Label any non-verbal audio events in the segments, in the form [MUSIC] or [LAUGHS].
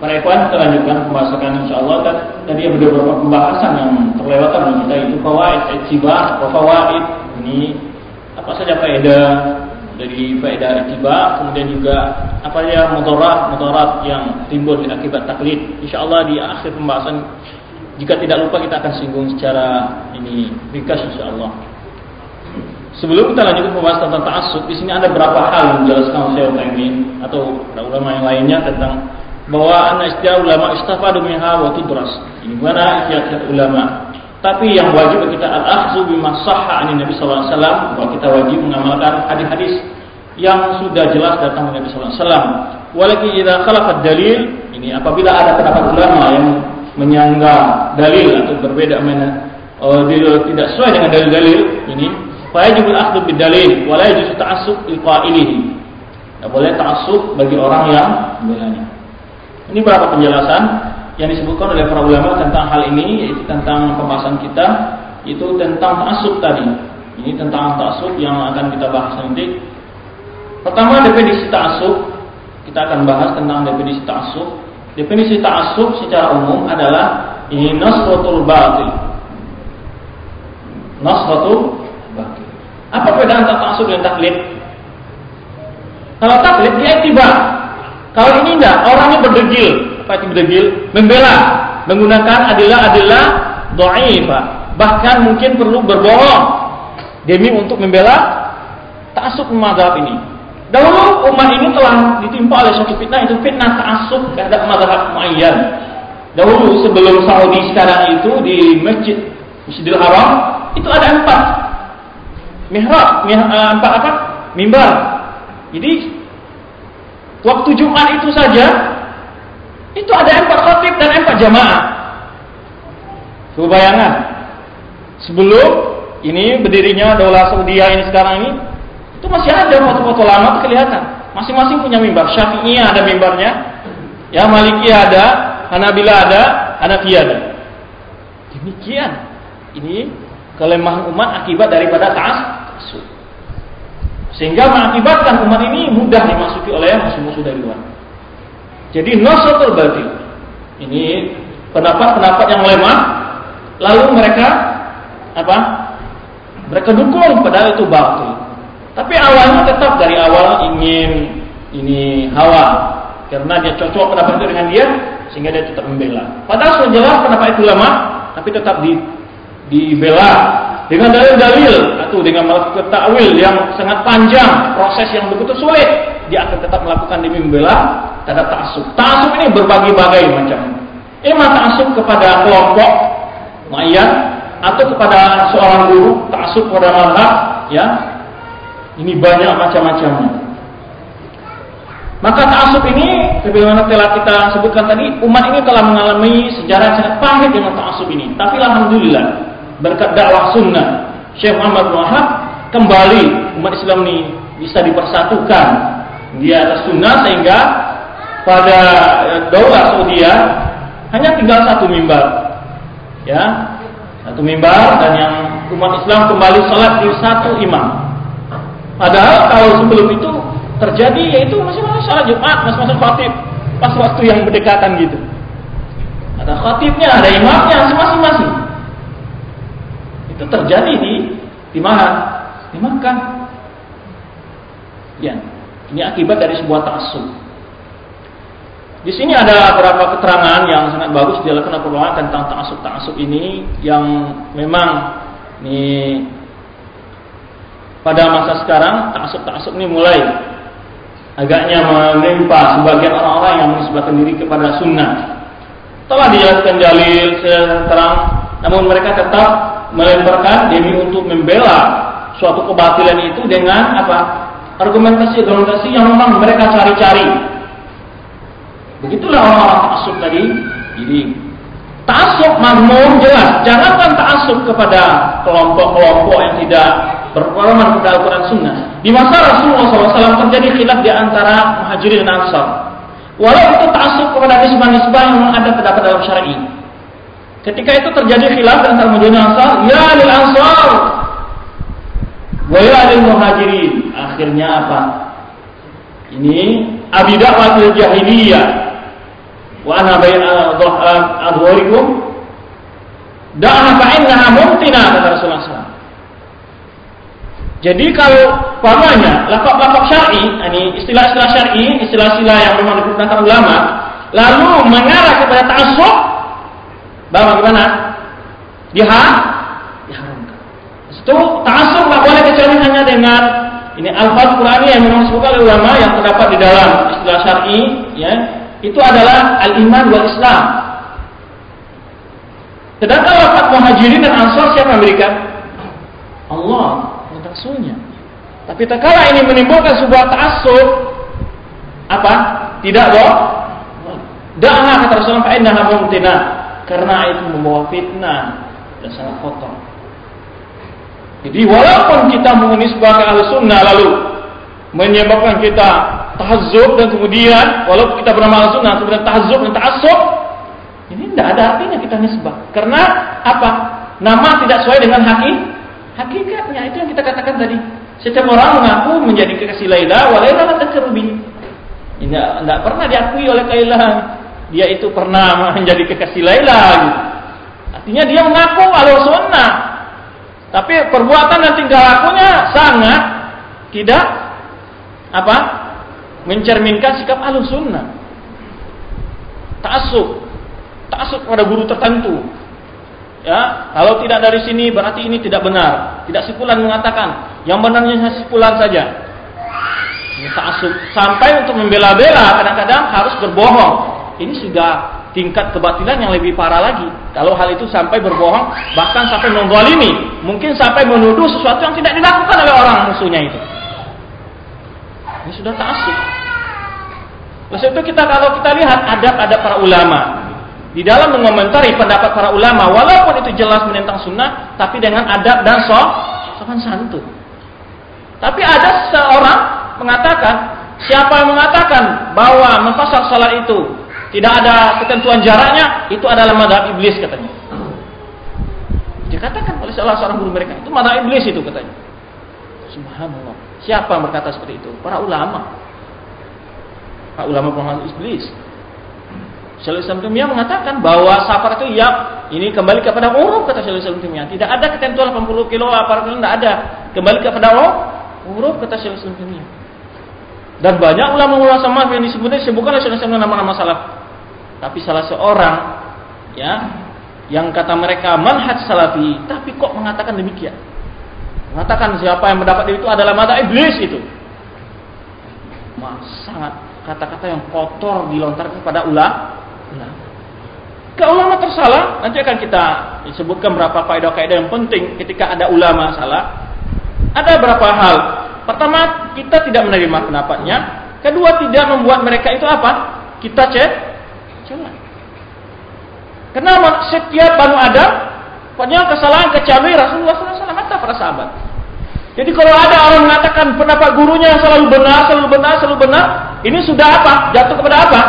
Para ikhwan kita lanjutkan pembahasan insya Allah. Dan tadi ada beberapa pembahasan yang terlewatan dengan kita itu fawaid, itibar, fawaid. Ini apa saja faedah dari faedah itibar kemudian juga apa saja mudarat mudarat yang timbul akibat taklid. Insya Allah di akhir pembahasan jika tidak lupa kita akan singgung secara ini ringkas insya Allah. Sebelum kita lanjutkan pembahasan tentang ta'assub, di sini ada beberapa hal yang dijelaskan oleh Syekh atau ulama yang lainnya tentang bahwa anak istilah ulama istafadu minha wa tudras. Ini mana istilah ulama. Tapi yang wajib kita al-akhzu bima sahha ani Nabi sallallahu alaihi wasallam, bahwa kita wajib mengamalkan hadis-hadis yang sudah jelas datang dari Nabi sallallahu alaihi wasallam. Walakin idza dalil, ini apabila ada pendapat ulama yang menyanggah dalil atau berbeda mana uh, tidak sesuai dengan dalil-dalil ini fayajibul akhdhu bid dalil wa la yajuzu ta'assub liqa'ilihi tidak boleh ta'assub bagi orang yang membelanya. Ini beberapa penjelasan yang disebutkan oleh para ulama tentang hal ini yaitu tentang pembahasan kita itu tentang ta'assub tadi. Ini tentang ta'assub yang akan kita bahas nanti. Pertama definisi ta'assub. Kita akan bahas tentang definisi ta'assub. Definisi ta'assub secara umum adalah ini nasratul batil. Nasratul. Apa beda antara ta'assub dan taklid? Kalau taklid dia tiba. Kalau ini enggak, orangnya berdegil. Apa itu berdegil? Membela, menggunakan adilah-adilah dhaifah. Bahkan mungkin perlu berbohong demi untuk membela ta'assub mazhab ini. Dahulu umat ini telah ditimpa oleh suatu fitnah itu fitnah ta'assub terhadap mazhab muayyan. Dahulu sebelum Saudi sekarang itu di Masjid Masjidil Haram itu ada empat mihrab, eh, empat apa? Mimbar. Jadi waktu Jumat itu saja itu ada empat khatib dan empat jamaah. Coba bayangan. Sebelum ini berdirinya Daulah Saudi ini sekarang ini itu masih ada foto-foto lama kelihatan. Masing-masing punya mimbar. Syafi'i ada mimbarnya. Ya Maliki ada, Hanabila ada, Hanafi ada. Demikian. Ini kelemahan umat akibat daripada ta'assub. Sehingga mengakibatkan umat ini mudah dimasuki oleh musuh-musuh dari luar. Jadi nasatul batil. Ini pendapat-pendapat yang lemah lalu mereka apa? Mereka dukung padahal itu batil. Tapi awalnya tetap dari awal ingin ini hawa karena dia cocok pendapat itu dengan dia sehingga dia tetap membela. Padahal sudah jelas pendapat itu lama, tapi tetap di dibela dengan dalil-dalil atau dengan melakukan takwil yang sangat panjang, proses yang begitu sulit, dia akan tetap melakukan demi membela terhadap ta'assub. Ta'assub ini berbagai-bagai macam. Ima ta'assub kepada kelompok mayat atau kepada seorang guru, ta'assub kepada mazhab, ya, ini banyak macam-macamnya. Maka ta'asub ini, sebagaimana telah kita sebutkan tadi, umat ini telah mengalami sejarah sangat pahit dengan ta'asub ini. Tapi alhamdulillah, berkat dakwah sunnah, Syekh Muhammad Wahab kembali umat Islam ini bisa dipersatukan di atas sunnah sehingga pada eh, daulah Saudi hanya tinggal satu mimbar. Ya, satu mimbar dan yang umat Islam kembali sholat di satu imam. Padahal kalau sebelum itu terjadi yaitu masing-masing sholat Jumat, masing-masing khatib pas waktu yang berdekatan gitu. Ada khatibnya, ada imamnya masing-masing. Itu terjadi di di mana? Di Makkah. Ya, ini akibat dari sebuah ta'assub. Di sini ada beberapa keterangan yang sangat bagus dilakukan oleh tentang ta'assub-ta'assub ini yang memang ini pada masa sekarang taksub-taksub ini mulai agaknya menimpa sebagian orang-orang yang menisbahkan diri kepada sunnah. Telah dijelaskan dalil terang, namun mereka tetap melemparkan demi untuk membela suatu kebatilan itu dengan apa? Argumentasi-argumentasi yang memang mereka cari-cari. Begitulah orang-orang taksub tadi. Jadi taksub makmum jelas, jangankan taksub kepada kelompok-kelompok yang tidak berpengalaman kepada Al-Quran Sunnah. Di masa Rasulullah SAW terjadi khilaf di antara muhajirin dan ansar. Walau itu ta'asub kepada nisbah-nisbah yang ada terdapat dalam syar'i. Ketika itu terjadi khilaf antara muhajirin dan ansar, ya lil ansar. wa ya'lil muhajirin. Akhirnya apa? Ini abi da'watul jahiliyah. Wa ana baina adhharikum da'ha fa innaha mumtina kata Rasulullah SAW. Jadi kalau pamannya lafaz-lafaz syar'i, ini istilah-istilah syar'i, istilah-istilah yang memang digunakan ulama, lalu mengarah kepada ta'assub, bahwa bagaimana? Diha diharamkan. Itu ta'assub nggak boleh kecuali hanya dengan ini al-faz Qur'ani yang memang disebutkan oleh ulama yang terdapat di dalam istilah syar'i, ya, itu adalah al-iman wal Islam. Sedangkan lafaz muhajirin dan ansar siapa yang memberikan? Allah Rasulnya. Tapi tak kala ini menimbulkan sebuah ta'assub apa? Tidak boh. Da'ha kata Rasulullah fa innaha mumtina karena itu membawa fitnah dan sangat kotor. Jadi walaupun kita mengisbahkan ahli sunnah lalu menyebabkan kita tahzub dan kemudian walaupun kita bernama ahli sunnah kemudian tahzub dan ta'assub ini tidak ada artinya kita nisbah. Karena apa? Nama tidak sesuai dengan hakikat Hakikatnya itu yang kita katakan tadi. Setiap orang mengaku menjadi kekasih Laila, wa Laila la takrubi. Tidak, pernah diakui oleh Laila. Dia itu pernah [LAUGHS] menjadi kekasih Laila. Gitu. Artinya dia mengaku al sunnah. Tapi perbuatan dan tingkah lakunya sangat tidak apa? mencerminkan sikap al sunnah. Ta'assub. Ta'assub pada guru tertentu Ya, kalau tidak dari sini berarti ini tidak benar. Tidak sipulan mengatakan, yang benarnya sipulan saja. Ini ta'asub. Sampai untuk membela-bela kadang-kadang harus berbohong. Ini sudah tingkat kebatilan yang lebih parah lagi. Kalau hal itu sampai berbohong, bahkan sampai menggolimi, mungkin sampai menuduh sesuatu yang tidak dilakukan oleh orang musuhnya itu. Ini sudah ta'asub. Oleh itu kita kalau kita lihat adab-adab para ulama, di dalam mengomentari pendapat para ulama walaupun itu jelas menentang sunnah tapi dengan adab dan so, sopan santun tapi ada seorang mengatakan siapa yang mengatakan bahwa memfasal salat itu tidak ada ketentuan jaraknya itu adalah madhab iblis katanya dikatakan oleh salah seorang guru mereka itu madhab iblis itu katanya subhanallah siapa berkata seperti itu para ulama para ulama penghalang iblis Syaikhul Islam Taimiyah mengatakan bahwa safar itu ya ini kembali kepada uruf kata Syaikhul Islam Taimiyah. Tidak ada ketentuan 80 kilo apa kilo tidak ada. Kembali kepada uruf kata Syaikhul Islam Taimiyah. Dan banyak ulama-ulama sama yang disebutnya disebutkan oleh Syaikhul Islam nama-nama salaf. Tapi salah seorang ya yang kata mereka manhaj salafi, tapi kok mengatakan demikian? Mengatakan siapa yang mendapat itu adalah mata iblis itu. Sangat kata-kata yang kotor dilontarkan kepada ulama kalau ulama tersalah, nanti akan kita sebutkan berapa kaidah-kaidah yang penting ketika ada ulama salah. Ada berapa hal. Pertama, kita tidak menerima pendapatnya. Kedua, tidak membuat mereka itu apa? Kita cek Kenapa setiap banu Adam punya kesalahan kecuali Rasulullah SAW kata para sahabat. Jadi kalau ada orang mengatakan pendapat gurunya selalu benar, selalu benar, selalu benar, ini sudah apa? Jatuh kepada apa?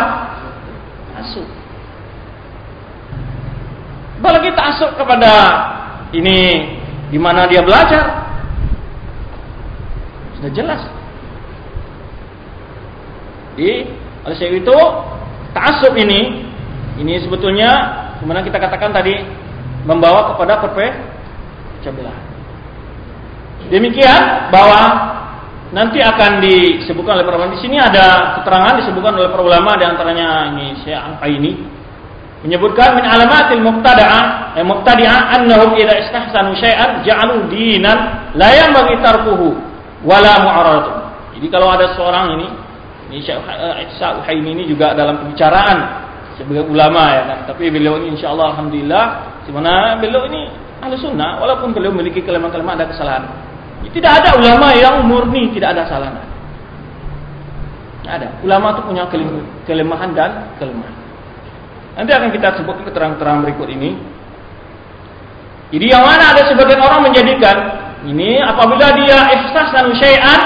Apalagi ta'asub kepada ini di mana dia belajar. Sudah jelas. Di oleh sebab itu ta'asub ini ini sebetulnya kemudian kita katakan tadi membawa kepada perpecah. Demikian bahwa nanti akan disebutkan oleh para ulama. Di sini ada keterangan disebutkan oleh para ulama di antaranya ini Syekh Al-Aini menyebutkan min alamatil muqtada'a eh, muqtadi'a annahum idza istahsanu syai'an ja'alu dinan la yanbaghi tarkuhu wala mu'aradatu. Jadi kalau ada seorang ini ini Syekh Isa Uhaimi ini juga dalam pembicaraan sebagai ulama ya kan. Tapi beliau ini insyaallah alhamdulillah di mana beliau ini ahli sunnah walaupun beliau memiliki kelemahan-kelemahan ada kesalahan. Tidak ada ulama yang murni tidak ada kesalahan. Ada. Ulama itu punya kelemahan dan kelemahan. Nanti akan kita sebutkan keterangan-keterangan berikut ini. Jadi yang mana ada sebagian orang menjadikan ini apabila dia ihsasan syai'an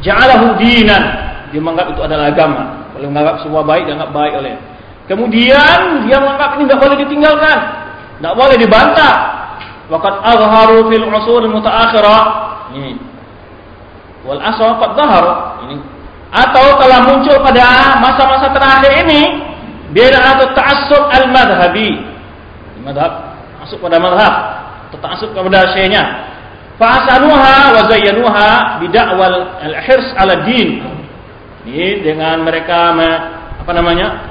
ja'alahu dinan. Dia menganggap itu adalah agama. Kalau menganggap semua baik, dia anggap baik oleh. Kemudian dia menganggap ini tidak boleh ditinggalkan. Tidak boleh dibantah. Waqad azharu fil usul mutaakhirah. Ini wal asal qad Ini atau telah muncul pada masa-masa terakhir ini bid'ah ta'assub al-madhhabi. Madhab masuk pada madhab, ta'assub kepada syekhnya. Fa'asanuha wa zayyanuha bid'awal al-hirs ala din. Ini dengan mereka apa namanya?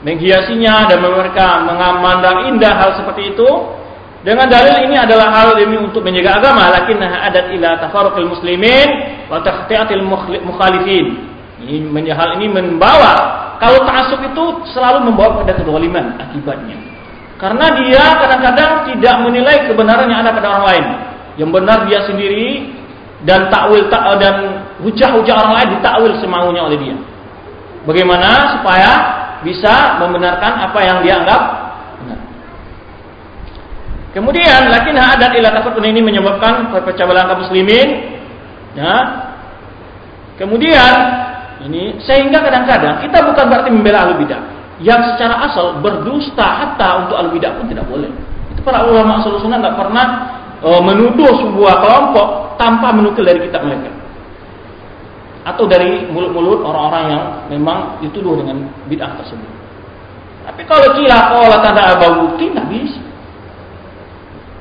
menghiasinya dan mereka mengamandang indah hal seperti itu. Dengan dalil ini adalah hal demi untuk menjaga agama. Lakinnaha adat ila tafarruqil muslimin wa taqti'atil mukhalifin. Ini hal ini membawa kalau ta'assub itu selalu membawa pada kezaliman akibatnya. Karena dia kadang-kadang tidak menilai kebenaran yang ada pada orang lain. Yang benar dia sendiri dan takwil ta dan hujah-hujah orang lain ditakwil semaunya oleh dia bagaimana supaya bisa membenarkan apa yang dia anggap benar. Kemudian lakin adat ila tafakkur ini menyebabkan perpecah belah kaum muslimin ya. Kemudian ini sehingga kadang-kadang kita bukan berarti membela ahli bidah yang secara asal berdusta hatta untuk ahli bidah pun tidak boleh. Itu para ulama sunnah tidak pernah uh, menuduh sebuah kelompok tanpa menukil dari kitab mereka atau dari mulut-mulut orang-orang yang memang dituduh dengan bid'ah tersebut. Tapi kalau kila kalau tanda bukti tidak bisa.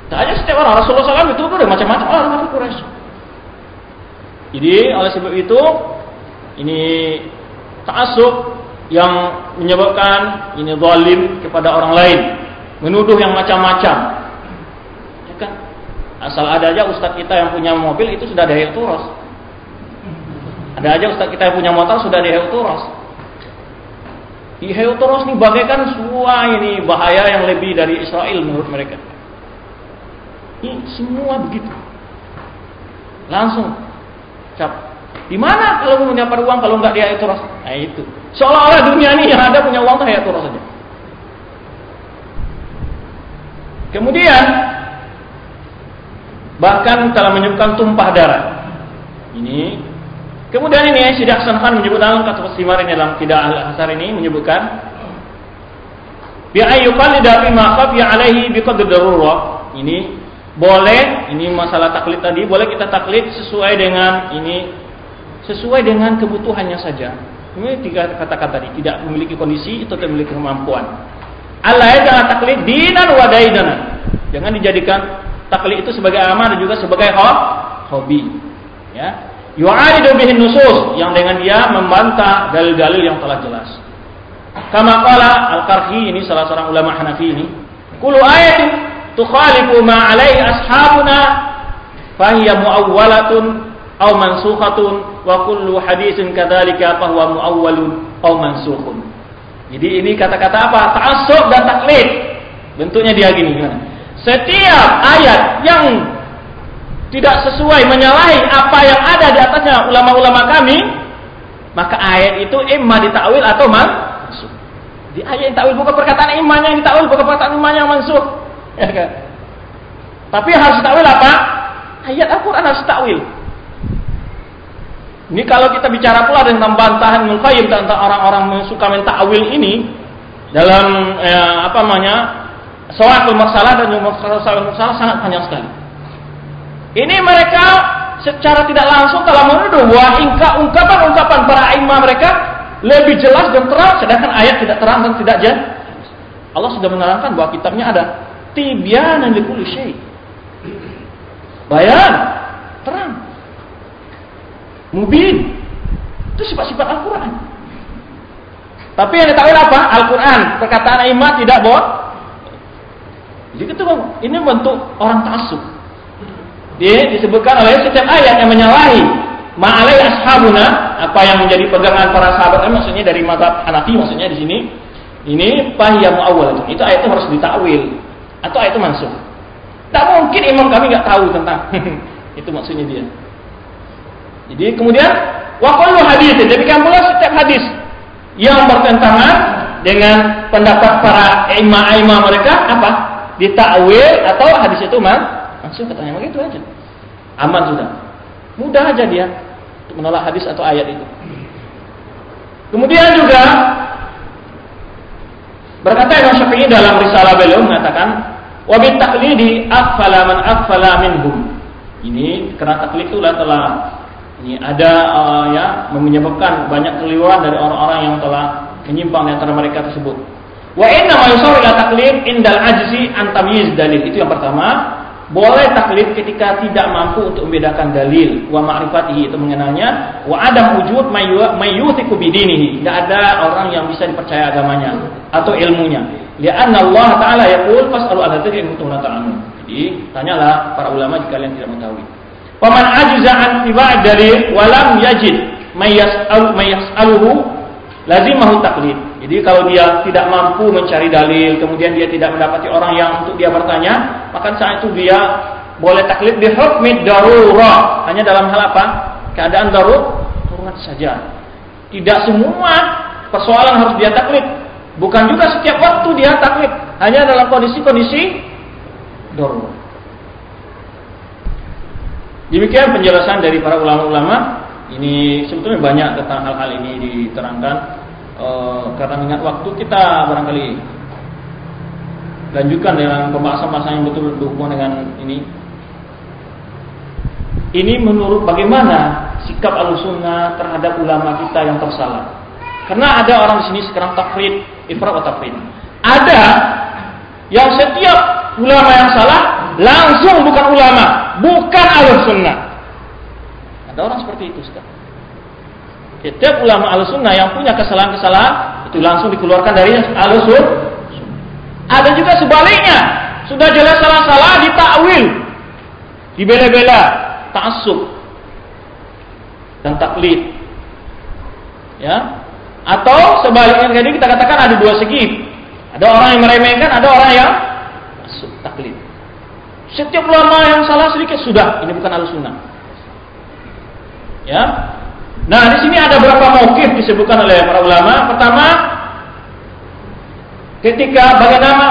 Tak hanya setiap orang Rasulullah SAW itu ada macam-macam orang orang Quraisy. Jadi oleh sebab itu ini taasub yang menyebabkan ini zalim kepada orang lain, menuduh yang macam-macam. Ya kan? Asal ada aja ustadz kita yang punya mobil itu sudah ada turas. Ada aja ustaz kita punya motor sudah di Heutoros. Di Heutoros nih bagaikan semua ini bahaya yang lebih dari Israel menurut mereka. Ini semua begitu. Langsung cap. Di mana kalau mau dapat uang kalau nggak di Heutoros? Nah itu. Seolah-olah dunia ini yang ada punya uang tuh Heutoros saja. Kemudian bahkan telah menyebutkan tumpah darah. Ini Kemudian ini Syekh Hasan Khan menyebut dalam kata Simar ini dalam tidak al-Hasar ini menyebutkan bi ayyukan fi ma khafiya alaihi darurah. Ini boleh ini masalah taklid tadi boleh kita taklid sesuai dengan ini sesuai dengan kebutuhannya saja. Ini tiga kata-kata tadi tidak memiliki kondisi itu tidak memiliki kemampuan. Allah jangan taklid dinan wa daidanan. Jangan dijadikan taklid itu sebagai amal dan juga sebagai hobi. Ya, yu'aridu bihin nusus yang dengan dia membantah dalil-dalil yang telah jelas. Kama qala Al-Qarhi ini salah seorang ulama Hanafi ini, kullu ayatin tukhalifu ma alaihi ashabuna fahiya muawwalatun aw mansukhatun wa kullu hadisin kadzalika fahuwa muawwalun aw mansukhun. Jadi ini kata-kata apa? Ta'assub dan taklid. Bentuknya dia gini gimana? Setiap ayat yang tidak sesuai menyalahi apa yang ada di atasnya ulama-ulama kami, maka ayat itu imma ditakwil atau mansuh. Di ayat yang takwil bukan perkataan imannya yang ditakwil bukan perkataan imannya yang mansuh. Ya kan? Tapi harus takwil apa? Ayat Al-Quran harus takwil. Ini kalau kita bicara pula tentang bantahan Mulkhayyim tentang orang-orang yang suka mentakwil ini dalam eh, apa namanya? Soal masalah dan masalah masalah sangat panjang sekali. Ini mereka secara tidak langsung telah menuduh bahwa ungkapan-ungkapan para imam mereka lebih jelas dan terang, sedangkan ayat tidak terang dan tidak jelas. Allah sudah menerangkan bahwa kitabnya ada tibyanan likulli syai. Bayan, terang. Mubin. Itu sifat-sifat Al-Quran. Tapi yang ditahui apa? Al-Quran. Perkataan imam tidak bohong. Jadi itu ini bentuk orang tasuk dia disebutkan oleh setiap ayat yang menyalahi. Ma'alai ashabuna apa yang menjadi pegangan para sahabat ini maksudnya dari mata Hanafi maksudnya di sini. Ini pahiyah muawwal. Itu ayat itu harus ditakwil. Atau ayat itu masuk tak mungkin imam kami nggak tahu tentang [LAUGHS] itu maksudnya dia. Jadi kemudian wakulu hadis. Demikian pula setiap hadis yang bertentangan dengan pendapat para imam-imam mereka apa? Ditakwil atau hadis itu mah Langsung katanya begitu aja. Aman sudah. Mudah aja dia untuk menolak hadis atau ayat itu. Kemudian juga berkata Imam Syafi'i dalam risalah beliau mengatakan wa bi taqlidi afala man afala minhum. Ini karena taklid itu telah Ini ada uh, ya menyebabkan banyak keliruan dari orang-orang yang telah menyimpang di antara mereka tersebut. Wa inna ma yusawi ila indal ajzi an tamyiz dalil. Itu yang pertama. Boleh taklid ketika tidak mampu untuk membedakan dalil wa ma'rifatihi itu mengenalnya wa adam wujud mayyuthiku bidinihi. Tidak ada orang yang bisa dipercaya agamanya atau ilmunya. Lianna Allah Ta'ala yaqul fas'alu ahla dzikri in kuntum Jadi, tanyalah para ulama jika kalian tidak mengetahui. Paman ajuza an tiba' dalil walam yajid mayyas'alu mayyas'aluhu lazimahu taklid. Jadi kalau dia tidak mampu mencari dalil, kemudian dia tidak mendapati orang yang untuk dia bertanya, maka saat itu dia boleh taklid di hukmi darurah. Hanya dalam hal apa? Keadaan darurat saja. Tidak semua persoalan harus dia taklid. Bukan juga setiap waktu dia taklid. Hanya dalam kondisi-kondisi darurat. Demikian penjelasan dari para ulama-ulama. Ini sebetulnya banyak tentang hal-hal ini diterangkan Eh, karena ingat waktu kita barangkali lanjutkan dengan pembahasan-pembahasan yang betul berhubungan dengan ini. Ini menurut bagaimana sikap alusuna terhadap ulama kita yang tersalah. Karena ada orang di sini sekarang tafrid, ifrat atau tafrid. Ada yang setiap ulama yang salah langsung bukan ulama, bukan alusuna. Ada orang seperti itu sekarang. Setiap ulama al-sunnah yang punya kesalahan-kesalahan itu langsung dikeluarkan dari al-sunnah. Ada juga sebaliknya, sudah jelas salah-salah ditakwil, dibela-bela, ta'assub dan taklid. Ya. Atau sebaliknya jadi kita katakan ada dua segi. Ada orang yang meremehkan, ada orang yang masuk taklid. Setiap ulama yang salah sedikit sudah, ini bukan al-sunnah. Ya, Nah, di sini ada beberapa mukif disebutkan oleh para ulama. Pertama, ketika bagaimana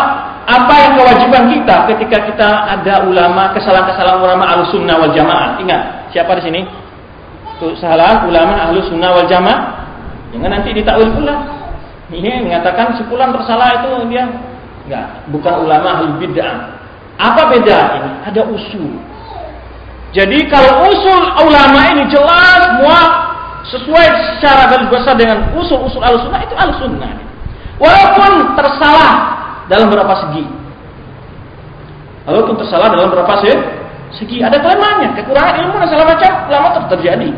apa yang kewajiban kita ketika kita ada ulama kesalahan-kesalahan ulama ahlu sunnah wal jamaah. Ingat, siapa di sini? Kesalahan ulama ahlu sunnah wal jamaah. Jangan nanti ditakwil pula. Ini mengatakan sepulan tersalah itu dia enggak, bukan ulama ahlu bid'ah. Apa beda ini? Ada usul. Jadi kalau usul ulama ini jelas semua sesuai secara garis besar dengan usul-usul al-sunnah itu al-sunnah. Walaupun tersalah dalam berapa segi. Walaupun tersalah dalam berapa segi. Ada kelemahannya, kekurangan ilmu dan segala macam lama terjadi.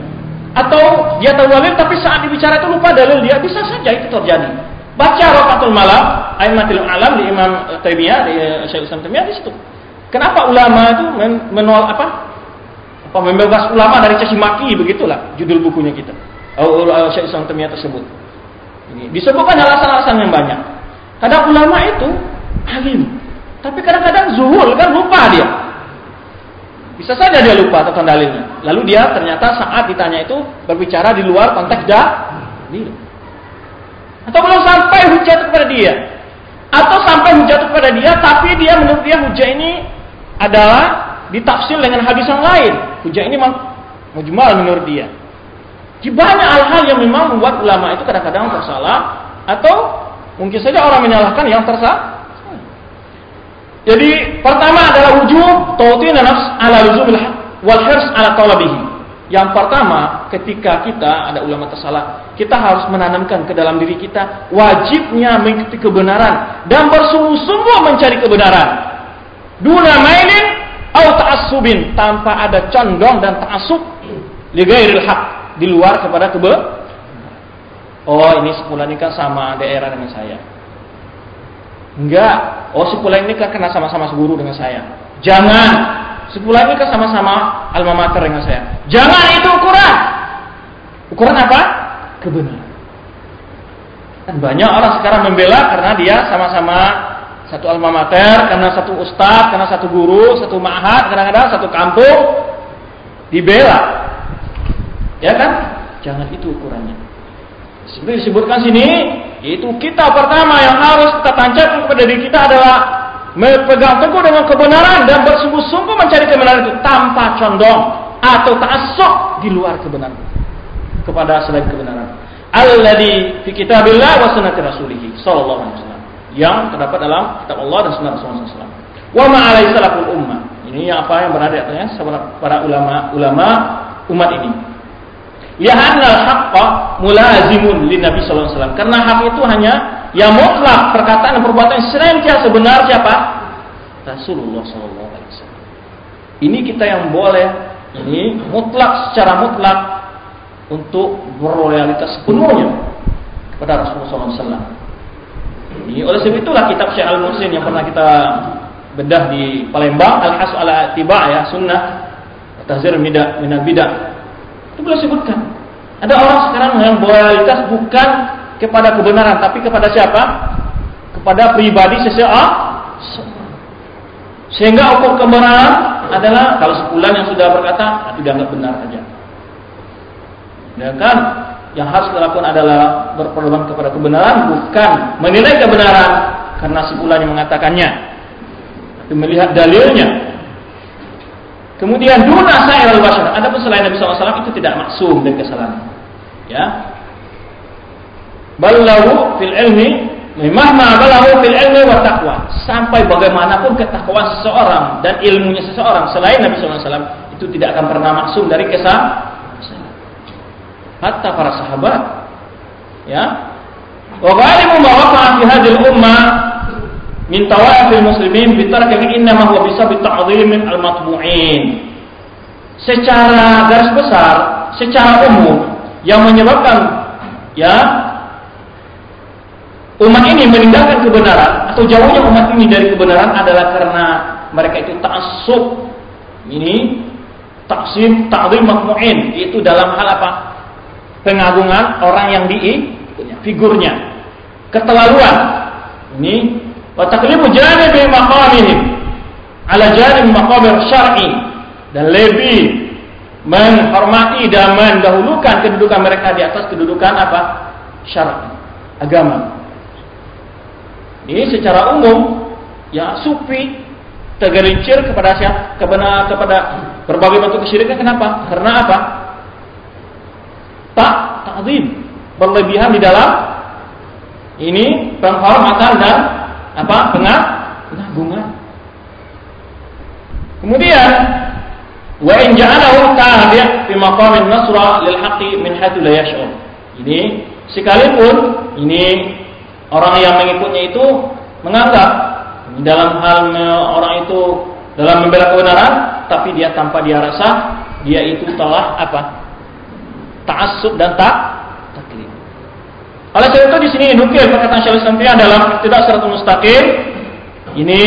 Atau dia tahu dalil tapi saat dibicara itu lupa dalil dia bisa saja itu terjadi. Baca Rokatul Malam, Aimatul Alam di Imam Taimiyah di eh, Syekh Islam Taimiyah di situ. Kenapa ulama itu menolak apa? Apa membebas ulama dari caci maki begitulah judul bukunya kita. Syekh Islam Temiyah tersebut. Ini disebutkan alasan-alasan yang banyak. Kadang ulama itu alim, tapi kadang-kadang zuhul kan lupa dia. Bisa saja dia lupa tentang dalilnya. Lalu dia ternyata saat ditanya itu berbicara di luar konteks dalil. Atau belum sampai hujat kepada dia. Atau sampai hujat kepada dia tapi dia menurut dia hujat ini adalah ditafsir dengan hadis yang lain. Hujah ini memang mujmal menurut dia. Di banyak hal-hal yang memang membuat ulama itu kadang-kadang tersalah atau mungkin saja orang menyalahkan yang tersalah. Jadi pertama adalah wujud tautin nafs ala luzumil wal hirs ala talabihi. Yang pertama, ketika kita ada ulama tersalah, kita harus menanamkan ke dalam diri kita wajibnya mengikuti kebenaran dan bersungguh-sungguh mencari kebenaran. Duna mainin au ta'assubin tanpa ada condong dan ta'assub li ghairil haq di luar kepada kebe Oh, ini sepulan ini kan sama daerah dengan saya. Enggak. Oh, sepulan ini kan kena sama-sama seguru dengan saya. Jangan. Sepulan ini kan sama-sama alma mater dengan saya. Jangan itu ukuran. Ukuran apa? Kebenaran. Dan banyak orang sekarang membela karena dia sama-sama satu alma mater, karena satu ustadz, karena satu guru, satu ma'had, kadang-kadang satu kampung dibela. Ya kan? Jangan itu ukurannya. Seperti disebutkan sini, itu kita pertama yang harus kita tancapkan kepada diri kita adalah berpegang teguh dengan kebenaran dan bersungguh-sungguh mencari kebenaran itu tanpa condong atau ta'assuk di luar kebenaran kepada selain kebenaran. Alladhi fi kitabillah wa sunnati rasulih sallallahu alaihi wasallam yang terdapat dalam kitab Allah dan sunnah Rasulullah SAW. Wa ma'alai salaful ummah. Ini yang apa yang berada di atasnya para ulama ulama umat ini. Lihatlah al-haqqa mulazimun li Nabi wasallam. Karena hak itu hanya yang mutlak perkataan dan perbuatan yang senantiasa benar siapa? Rasulullah wasallam. Ini kita yang boleh ini mutlak secara mutlak untuk berloyalitas sepenuhnya kepada Rasulullah SAW. Ini oleh sebab itulah kitab Syekh Al-Musin yang pernah kita bedah di Palembang Al-Has ala Tiba ya sunnah Tahzir Minal Bidah itu boleh sebutkan. Ada orang sekarang yang loyalitas bukan kepada kebenaran tapi kepada siapa? Kepada pribadi seseorang. Sehingga ukur kebenaran adalah kalau sebulan yang sudah berkata tidak anggap benar saja. Ya kan? Yang harus dilakukan adalah berpedoman kepada kebenaran bukan menilai kebenaran karena sebulan yang mengatakannya. Tapi melihat dalilnya. Kemudian duna sa'ir al-bashar. Adapun selain Nabi SAW itu tidak maksum dari kesalahan. Ya. Ballahu fil ilmi Mimahma balahu fil ilmi wa taqwa. Sampai bagaimanapun ketakwaan seseorang dan ilmunya seseorang selain Nabi SAW itu tidak akan pernah maksum dari kesalahan. Hatta para sahabat. Ya. Wa ghalibu ma waqa'a fi hadhihi ummah min tawafil muslimin bi tarki inna ma huwa bisa ta'dhimin al-matbu'in. Secara garis besar, secara umum yang menyebabkan ya umat ini meninggalkan kebenaran atau jauhnya umat ini dari kebenaran adalah karena mereka itu ta'assub ini taksim ta'zim makmu'in itu dalam hal apa pengagungan orang yang di figurnya keterlaluan ini wa taqlibu janibi maqamihim ala janib maqamir syar'i dan lebih menghormati dan mendahulukan kedudukan mereka di atas kedudukan apa syar'i agama ini secara umum ya sufi tergelincir kepada siapa? Kepada kepada berbagai bentuk kesyirikan. Kenapa? Karena apa? Tak takzim berlebihan di dalam ini penghormatan dan apa pengagungan. Kemudian wa in ja'alahu tabi' fi maqamin nasra lil haqqi min haitsu la yash'ur. Ini sekalipun ini Orang yang mengikutnya itu menganggap dalam hal orang itu dalam membela kebenaran, tapi dia tanpa dia rasa dia itu telah apa? Ta'assub dan tak taklid. Oleh sebab itu di sini nukil perkataan Syaikhul Islam dalam tidak serat mustaqim ini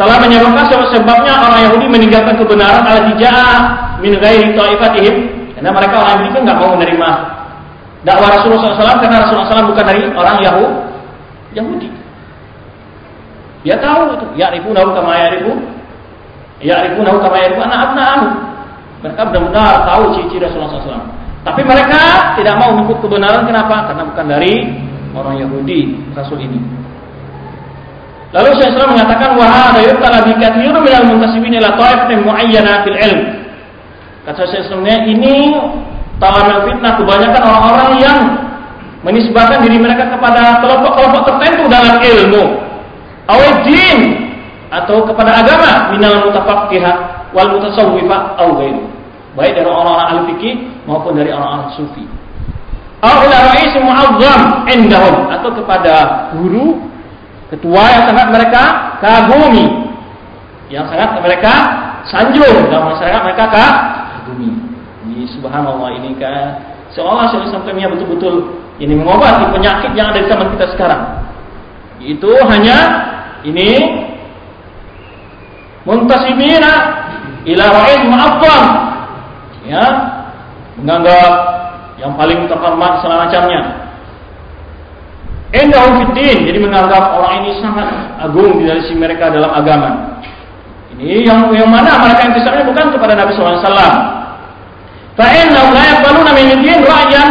telah menyebabkan sebab-sebabnya orang Yahudi meninggalkan kebenaran al hijah min ghairi ta'ifatihim karena mereka orang Yahudi nggak mau menerima dakwah Rasulullah SAW karena Rasulullah SAW bukan dari orang Yahudi. Yahudi. Dia tahu itu. Ya ribu nahu kama ya ribu. Ya ribu nahu kama ya ribu anak anak Mereka benar-benar tahu ciri-ciri Rasulullah SAW. Tapi mereka tidak mau mengikut kebenaran. Kenapa? Karena bukan dari orang Yahudi Rasul ini. Lalu Syekh Islam mengatakan wahada yubtala bi katsirun minal muntasibin ila ta'ifatin muayyana fil ilm. Kata Syekh Islam ini Talamil fitnah kebanyakan orang-orang yang menisbahkan diri mereka kepada kelompok-kelompok tertentu dalam ilmu. Awedin atau kepada agama minal mutafaqihah wal mutasawwifah au Baik dari orang-orang ahli fikih maupun dari orang-orang sufi. Atau kepada guru ketua yang sangat mereka kagumi yang sangat mereka sanjung dalam masyarakat mereka kagumi subhanallah ini kan seolah Syekh Islam betul-betul ini mengobati penyakit yang ada di zaman kita sekarang. Itu hanya ini muntasibina ila ra'id mu'azzam. Ya, menganggap yang paling terhormat segala macamnya. Endahu fiddin, jadi menganggap orang ini sangat agung di sisi mereka dalam agama. Ini yang yang mana mereka yang bukan kepada Nabi SAW Fa'innahu la yaqbaluna min din ra'yan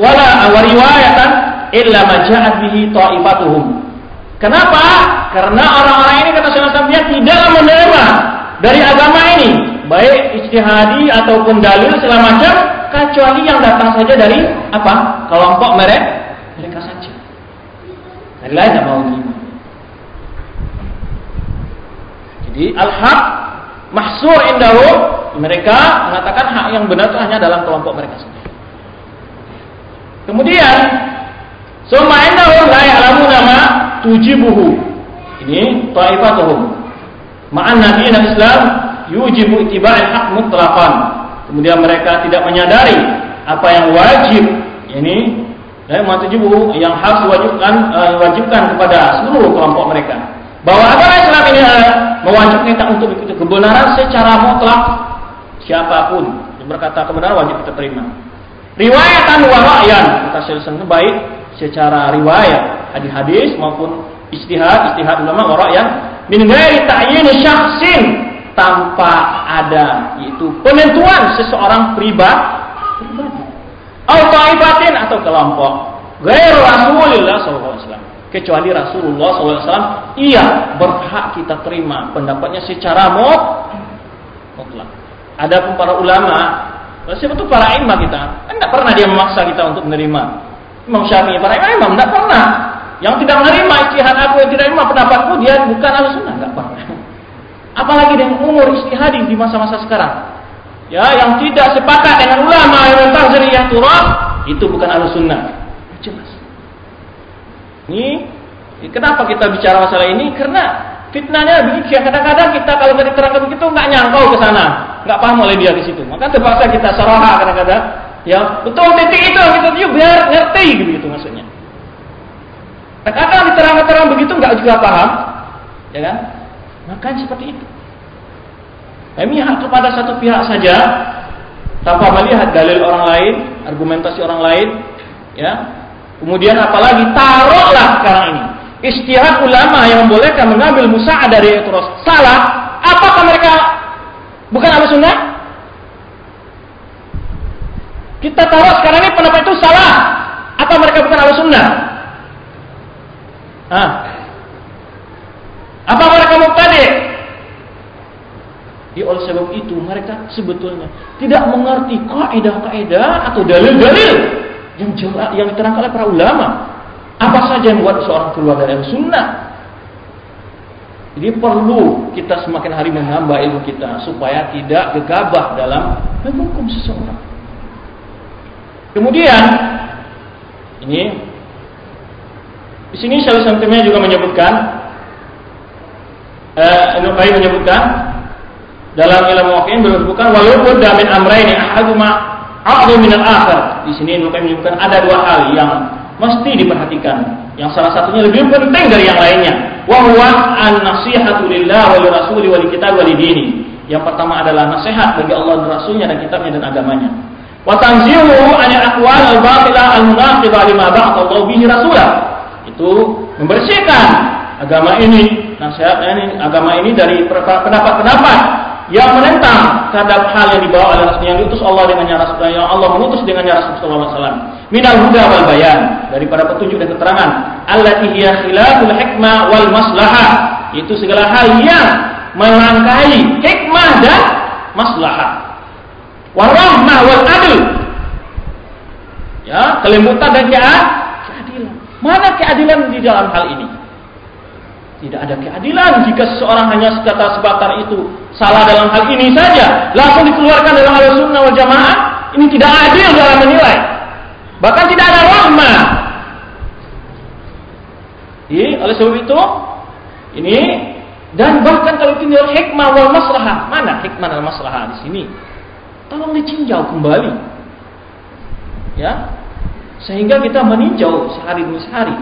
wala wa riwayatan illa ma bihi ta'ifatuhum. Kenapa? Karena orang-orang ini kata Islam tidak menerima dari agama baik ijtihadi ataupun dalil segala macam kecuali yang datang saja dari apa? kelompok mereka mereka saja. Dari lain tidak mau. Jadi al-haq mahsur indahu mereka mengatakan hak yang benar itu hanya dalam kelompok mereka sendiri. Kemudian summa indahum la ya'lamuna ma tujibuhu. Ini taifatuhum. Ma'an nabi Islam yujibu ittiba'il haq mutlaqan. Kemudian mereka tidak menyadari apa yang wajib. Ini dan matujibu yang harus diwajibkan uh, diwajibkan kepada seluruh kelompok mereka. Bahwa agama Islam ini uh, mewajibkan kita untuk mengikuti kebenaran secara mutlak siapa pun yang berkata kebenaran wajib kita terima. Riwayatan wa ra'yan kata Syaikhul baik secara riwayat hadis-hadis maupun istihad istihad ulama wa ra'yan min ghairi ta'yin syakhsin tanpa ada yaitu penentuan seseorang pribadi Al-Taifatin atau kelompok. Gair Rasulullah SAW. Kecuali Rasulullah SAW. Iya berhak kita terima pendapatnya secara mutlak. Adapun para ulama. Siapa itu para imam kita? Tidak pernah dia memaksa kita untuk menerima. Imam Syafi'i, para imam, tidak pernah. Yang tidak menerima istihad aku, yang tidak menerima pendapatku, dia bukan al sunnah. Tidak pernah. Apalagi dengan umur istihadi di masa-masa sekarang. Ya yang tidak sepakat dengan ulama yang tentang zuriyah turab itu bukan ahlu sunnah jelas. Ini kenapa kita bicara masalah ini? Karena fitnahnya begitu kadang-kadang kita kalau nggak diterangkan begitu nggak nyangkau ke sana. Nggak paham oleh dia di situ. Maka terpaksa kita saraha kadang-kadang. Ya betul titik itu gitu. Dia biar ngerti begitu maksudnya. Kadang-kadang diterang-terang begitu nggak juga paham. Ya kan maka seperti itu Memihak kepada satu pihak saja tanpa melihat dalil orang lain, argumentasi orang lain, ya. Kemudian apalagi taruhlah sekarang ini istihad ulama yang membolehkan mengambil musa'ah dari terus salah, apakah mereka bukan ahlu sunnah? Kita taruh sekarang ini pendapat itu salah, apa mereka bukan ahlu sunnah? Hah? Apa mereka mubtadi'? Di oleh sebab itu mereka sebetulnya tidak mengerti kaidah-kaidah atau dalil-dalil yang jelas yang diterangkan oleh para ulama. Apa saja yang buat seorang keluar dari sunnah. Jadi perlu kita semakin hari menambah ilmu kita supaya tidak gegabah dalam menghukum seseorang. Kemudian ini di sini Syaikhul Islam juga menyebutkan eh, Ibnu menyebutkan dalam ilmu waqi'in disebutkan walaupun damin amraini ahaduma a'dhu min al-akhar. Di sini Ibnu menyebutkan ada dua hal yang mesti diperhatikan. Yang salah satunya lebih penting dari yang lainnya. Wa huwa an-nasihatu lillah wa lirasuli wa likitab wa lidini. Yang pertama adalah nasihat bagi Allah dan Rasulnya dan kitabnya dan agamanya. Wa tanzihu anil aqwal al-batilah al-munaqidah lima ba'atha bihi rasulah. Itu membersihkan agama ini, nasihat ini, agama ini dari pendapat-pendapat yang menentang terhadap hal yang dibawa oleh Rasul yang diutus Allah dengannya Rasul yang Allah mengutus dengannya Rasul sallallahu alaihi wasallam. Minal huda wal bayan daripada petunjuk dan keterangan. Allati hiya khilaful hikmah wal maslahah. Itu segala hal yang melangkahi hikmah dan maslahah. Warahmah wal adl. Ya, kelembutan dan keadilan. Mana keadilan di dalam hal ini? Tidak ada keadilan jika seseorang hanya sekata sebatar itu salah dalam hal ini saja, langsung dikeluarkan dalam hal sunnah wal jamaah. Ini tidak adil dalam menilai. Bahkan tidak ada rahmah. Jadi, oleh sebab itu, ini dan bahkan kalau tinggal hikmah wal maslahah, mana hikmah dan maslahah di sini? Tolong dicinjau kembali. Ya. Sehingga kita meninjau sehari demi sehari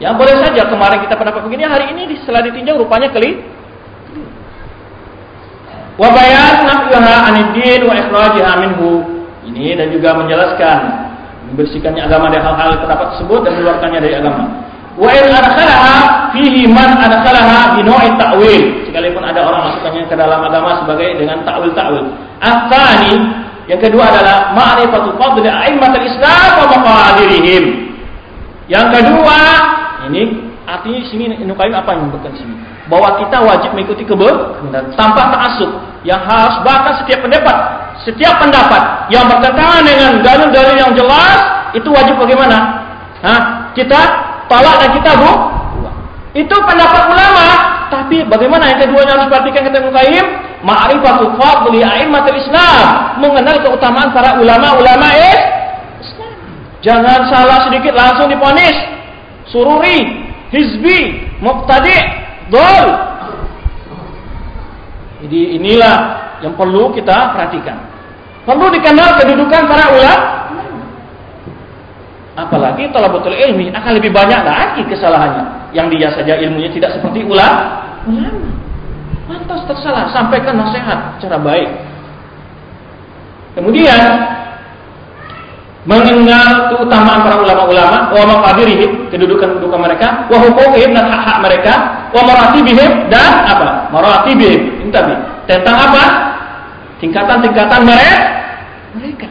Ya boleh saja kemarin kita pendapat begini, hari ini setelah ditinjau rupanya keli. Wabayan nafiyuha aniddin wa ikhrajiha minhu. Ini dan juga menjelaskan membersihkannya agama dari hal-hal pendapat tersebut dan mengeluarkannya dari agama. Wa in adkhalaha fihi man adkhalaha bi naw'i ta'wil. Sekalipun ada orang masukkannya ke dalam agama sebagai dengan ta'wil-ta'wil. Atsani yang kedua adalah ma'rifatu fadli a'immatul Islam wa maqadirihim. Yang kedua ini artinya di sini Ibnu apa yang memberikan sini? Bahwa kita wajib mengikuti kebenaran tanpa ta'assub. Yang harus bahkan setiap pendapat, setiap pendapat yang bertentangan dengan dalil-dalil yang jelas itu wajib bagaimana? Hah? Kita tolak dan kita bu. Itu pendapat ulama tapi bagaimana yang keduanya harus perhatikan kata Ibnu Qayyim? Ma'rifatu fadli a'immatul Islam, mengenal keutamaan para ulama-ulama Islam. Jangan salah sedikit langsung diponis sururi, hizbi, muqtadi, dol. Jadi inilah yang perlu kita perhatikan. Perlu dikenal kedudukan para ulama. Apalagi talabatul ilmi akan lebih banyak lagi kesalahannya. Yang dia saja ilmunya tidak seperti ulama. Lantas tersalah, sampaikan nasihat secara baik. Kemudian mengenal keutamaan para ulama-ulama, wa maqadirihim, kedudukan-kedudukan mereka, wa huquqihim dan hak-hak mereka, wa maratibihim dan apa? Maratibihim. Ini tadi. Tentang apa? Tingkatan-tingkatan mereka.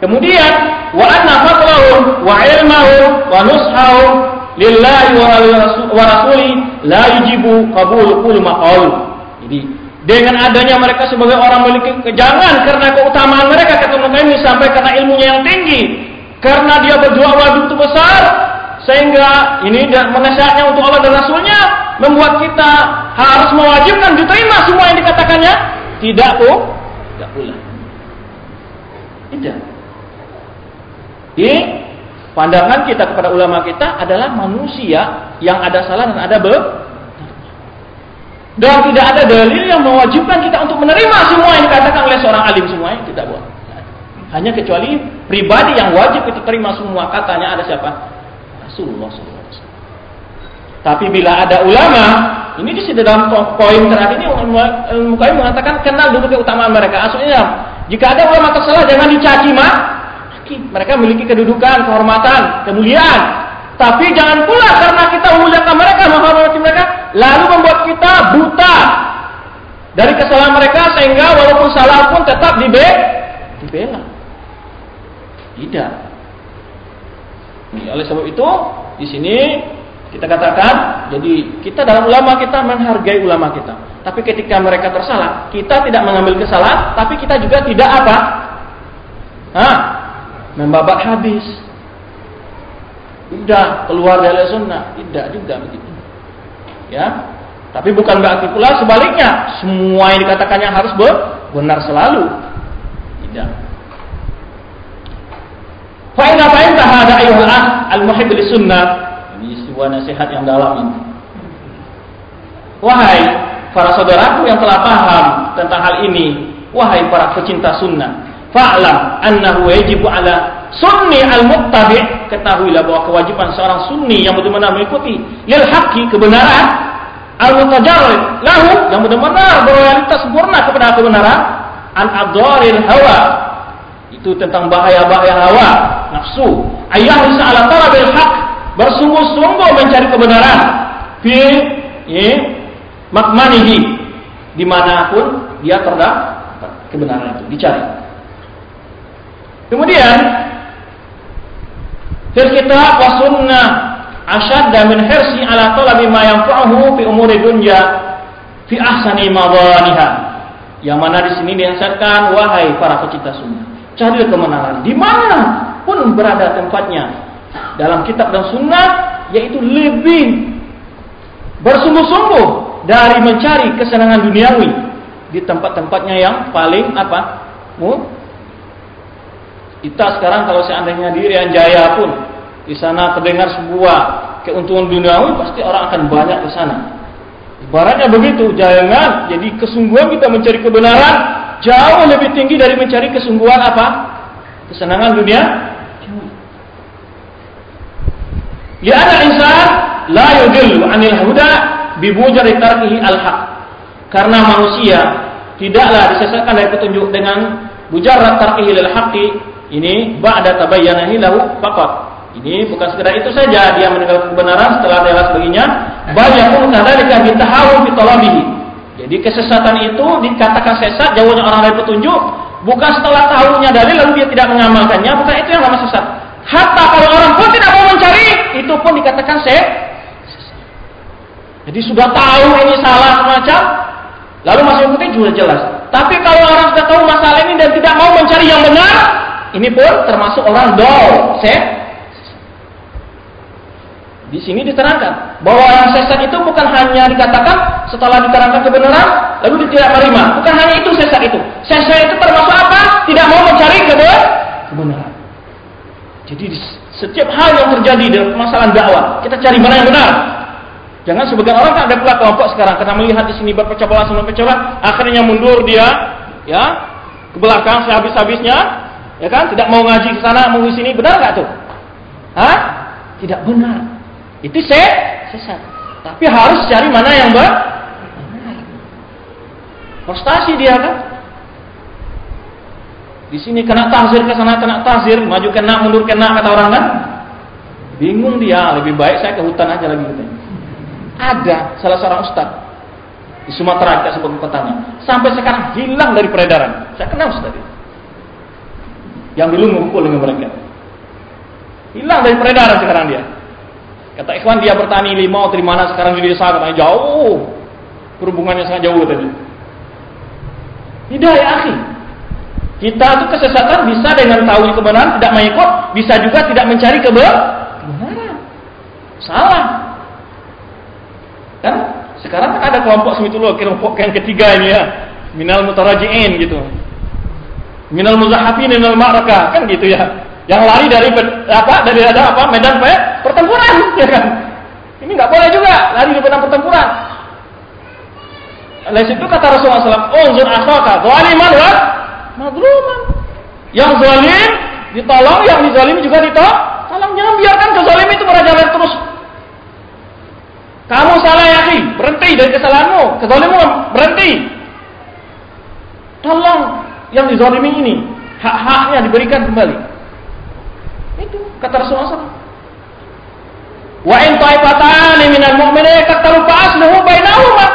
Kemudian wa anna fadlahum wa ilmahum wa nushahum lillahi wa rasuli la yujibu qabul kullu maqal. Jadi dengan adanya mereka sebagai orang memiliki kejangan karena keutamaan mereka kata ini sampai karena ilmunya yang tinggi. Karena dia berjuang begitu besar sehingga ini menasihatnya untuk Allah dan Rasulnya membuat kita harus mewajibkan diterima semua yang dikatakannya. Tidak pun tidak pula. Tidak. Di pandangan kita kepada ulama kita adalah manusia yang ada salah dan ada be dan tidak ada dalil yang mewajibkan kita untuk menerima semua yang dikatakan oleh seorang alim semuanya tidak boleh. Hanya kecuali pribadi yang wajib kita terima semua katanya ada siapa? Rasulullah SAW. Tapi bila ada ulama, ini di dalam poin terakhir ini Mukaim mengatakan kenal dulu keutamaan mereka. Aslinya jika ada ulama tersalah jangan dicaci mak, mereka memiliki kedudukan, kehormatan, kemuliaan. Tapi jangan pula karena kita memuliakan mereka, menghormati mereka, lalu membuat kita buta dari kesalahan mereka sehingga walaupun salah pun tetap dibe dibela. Tidak. Oleh sebab itu, di sini kita katakan, jadi kita dalam ulama kita menghargai ulama kita. Tapi ketika mereka tersalah, kita tidak mengambil kesalahan, tapi kita juga tidak apa? Hah? membabat habis. Tidak keluar dari sunnah, tidak juga begitu. Ya, tapi bukan berarti pula sebaliknya semua yang dikatakannya harus benar selalu. Tidak. Fa'inna fa'inta hada ayuhal al-muhib sunnah. Ini sebuah nasihat yang dalam ini. Wahai para saudaraku yang telah paham tentang hal ini, wahai para pecinta sunnah, fa'lam annahu yajibu ala sunni al-muttabi' ketahuilah bahwa kewajiban seorang sunni yang benar-benar mengikuti lil haqqi kebenaran al-mutajarrid lahu yang benar-benar berloyalitas sempurna kepada kebenaran an adharil hawa. Itu tentang bahaya-bahaya hawa nafsu. Ayah ala talabil haq bersungguh-sungguh mencari kebenaran fi ya, makmanihi di mana pun dia terdapat kebenaran itu dicari. Kemudian fil kitab wa sunnah asyadda min hirsi ala talabi ma yanfa'uhu fi umuri dunya fi ahsani madaniha. Yang mana di sini dinasihatkan wahai para pecinta sunnah, cari kemenangan di mana pun berada tempatnya dalam kitab dan sunnah yaitu lebih bersungguh-sungguh dari mencari kesenangan duniawi di tempat-tempatnya yang paling apa? Kita sekarang kalau seandainya di Irian Jaya pun di sana terdengar sebuah keuntungan duniawi pasti orang akan banyak ke sana. Ibaratnya begitu, jangan jadi kesungguhan kita mencari kebenaran jauh lebih tinggi dari mencari kesungguhan apa? Kesenangan dunia. Ya ada insan la yudil anil huda bi mujari tarkihi al haq. Karena manusia tidaklah disesatkan dari petunjuk dengan bujarat tarkihi haqqi ini ba'da tabayyana lahu faqat. Ini bukan sekedar itu saja dia meninggalkan kebenaran setelah jelas baginya, banyak pun kadzalika bitahawun fi talabihi. Jadi kesesatan itu dikatakan sesat jauhnya orang dari petunjuk, bukan setelah tahunya dalil lalu dia tidak mengamalkannya, bukan itu yang nama sesat. Hatta kalau orang pun tidak mau mencari, itu pun dikatakan sesat. Jadi sudah tahu ini salah semacam, lalu masih ikuti juga jelas. Tapi kalau orang sudah tahu masalah ini dan tidak mau mencari yang benar, ini pun termasuk orang dol, set. Di sini diterangkan bahwa yang sesat itu bukan hanya dikatakan setelah diterangkan kebenaran lalu tidak menerima. Bukan hanya itu sesat itu. Sesat itu termasuk apa? Tidak mau mencari kebenaran. Jadi setiap hal yang terjadi dalam masalah dakwah, kita cari mana yang benar. Jangan sebagian orang kan ada pula kelompok sekarang karena melihat di sini berpecah belah sebelum pecah akhirnya mundur dia, ya ke belakang sehabis-habisnya, ya kan? Tidak mau ngaji ke sana, mau ke sini, benar nggak tuh? Hah? Tidak benar. Itu saya sesat. Tapi harus cari mana yang benar. Frustasi dia kan? Di sini kena tahzir ke sana kena tahzir, maju kena mundur kena kata orang kan? Bingung dia, lebih baik saya ke hutan aja lagi gitu. Ada salah seorang ustaz di Sumatera kita sebut kotanya. Sampai sekarang hilang dari peredaran. Saya kenal ustaz itu. Yang dulu ngumpul dengan mereka. Hilang dari peredaran sekarang dia. Kata ikhwan dia bertani limau dari mana sekarang di desa katanya jauh. Perhubungannya sangat jauh tadi. Tidak ya akhi. Kita itu kesesatan bisa dengan tahu kebenaran tidak mengikut, bisa juga tidak mencari kebenaran. Salah. Kan sekarang kan ada kelompok loh, kelompok yang ketiga ini ya. Minal mutarajiin gitu. Minal muzahafin minal ma'raka kan gitu ya. Yang lari dari apa? Dari ada apa? Medan pertempuran ya kan. Ini nggak boleh juga lari dari medan pertempuran. Oleh situ kata Rasulullah SAW, "Unzur akhaka zaliman wa madluman. Yang zalim ditolong, yang dizalimi juga ditolong. Tolong jangan biarkan kezalim itu merajalela terus. Kamu salah ya, berhenti dari kesalahanmu, kezalimu berhenti. Tolong yang dizalimi ini hak-haknya diberikan kembali. Itu kata Rasulullah SAW. Wa in ta'ifatani minal mu'minin qatalu fa aslihu bainahuma.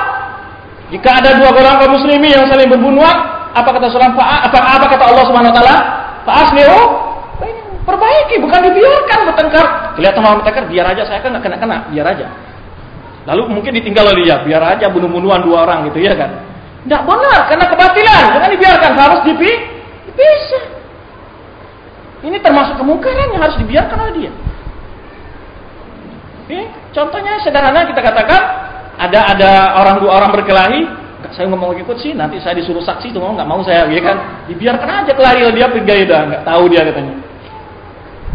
Jika ada dua golongan kaum muslimin yang saling berbunuh, apa kata surah apa, apa kata Allah Subhanahu wa taala? Fa'aslihu perbaiki bukan dibiarkan bertengkar. Kelihatan orang bertengkar, biar aja saya kan kena kena, biar aja. Lalu mungkin ditinggal oleh dia, biar aja bunuh-bunuhan dua orang gitu ya kan. Tidak benar, karena kebatilan, jangan dibiarkan, harus dipi dipisah. Ini termasuk kemungkaran yang harus dibiarkan oleh dia. Oke, contohnya sederhana kita katakan ada ada orang dua orang berkelahi, saya nggak mau ikut sih, nanti saya disuruh saksi tuh nggak mau saya, ya kan? Dibiarkan aja kelari dia pergi dah, nggak tahu dia katanya.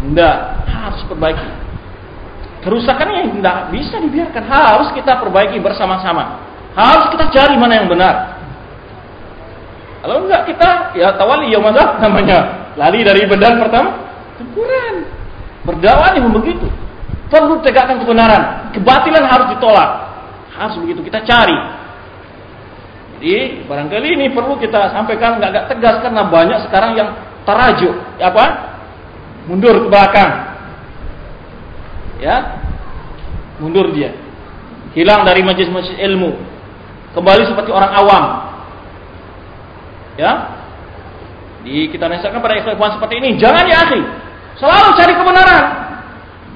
Enggak, harus perbaiki. Kerusakannya tidak bisa dibiarkan, harus kita perbaiki bersama-sama. Harus kita cari mana yang benar. Kalau enggak kita ya tawali ya mazhab namanya. Lari dari bedan pertama, tempuran. Berdakwah pun begitu. Perlu tegakkan kebenaran. Kebatilan harus ditolak. Harus begitu kita cari jadi barangkali ini perlu kita sampaikan nggak agak tegas karena banyak sekarang yang terajuk, apa? Mundur ke belakang. Ya. Mundur dia. Hilang dari majlis-majlis ilmu. Kembali seperti orang awam. Ya. Di kita nasihatkan pada ikhwan seperti ini, jangan ya akhi. Selalu cari kebenaran.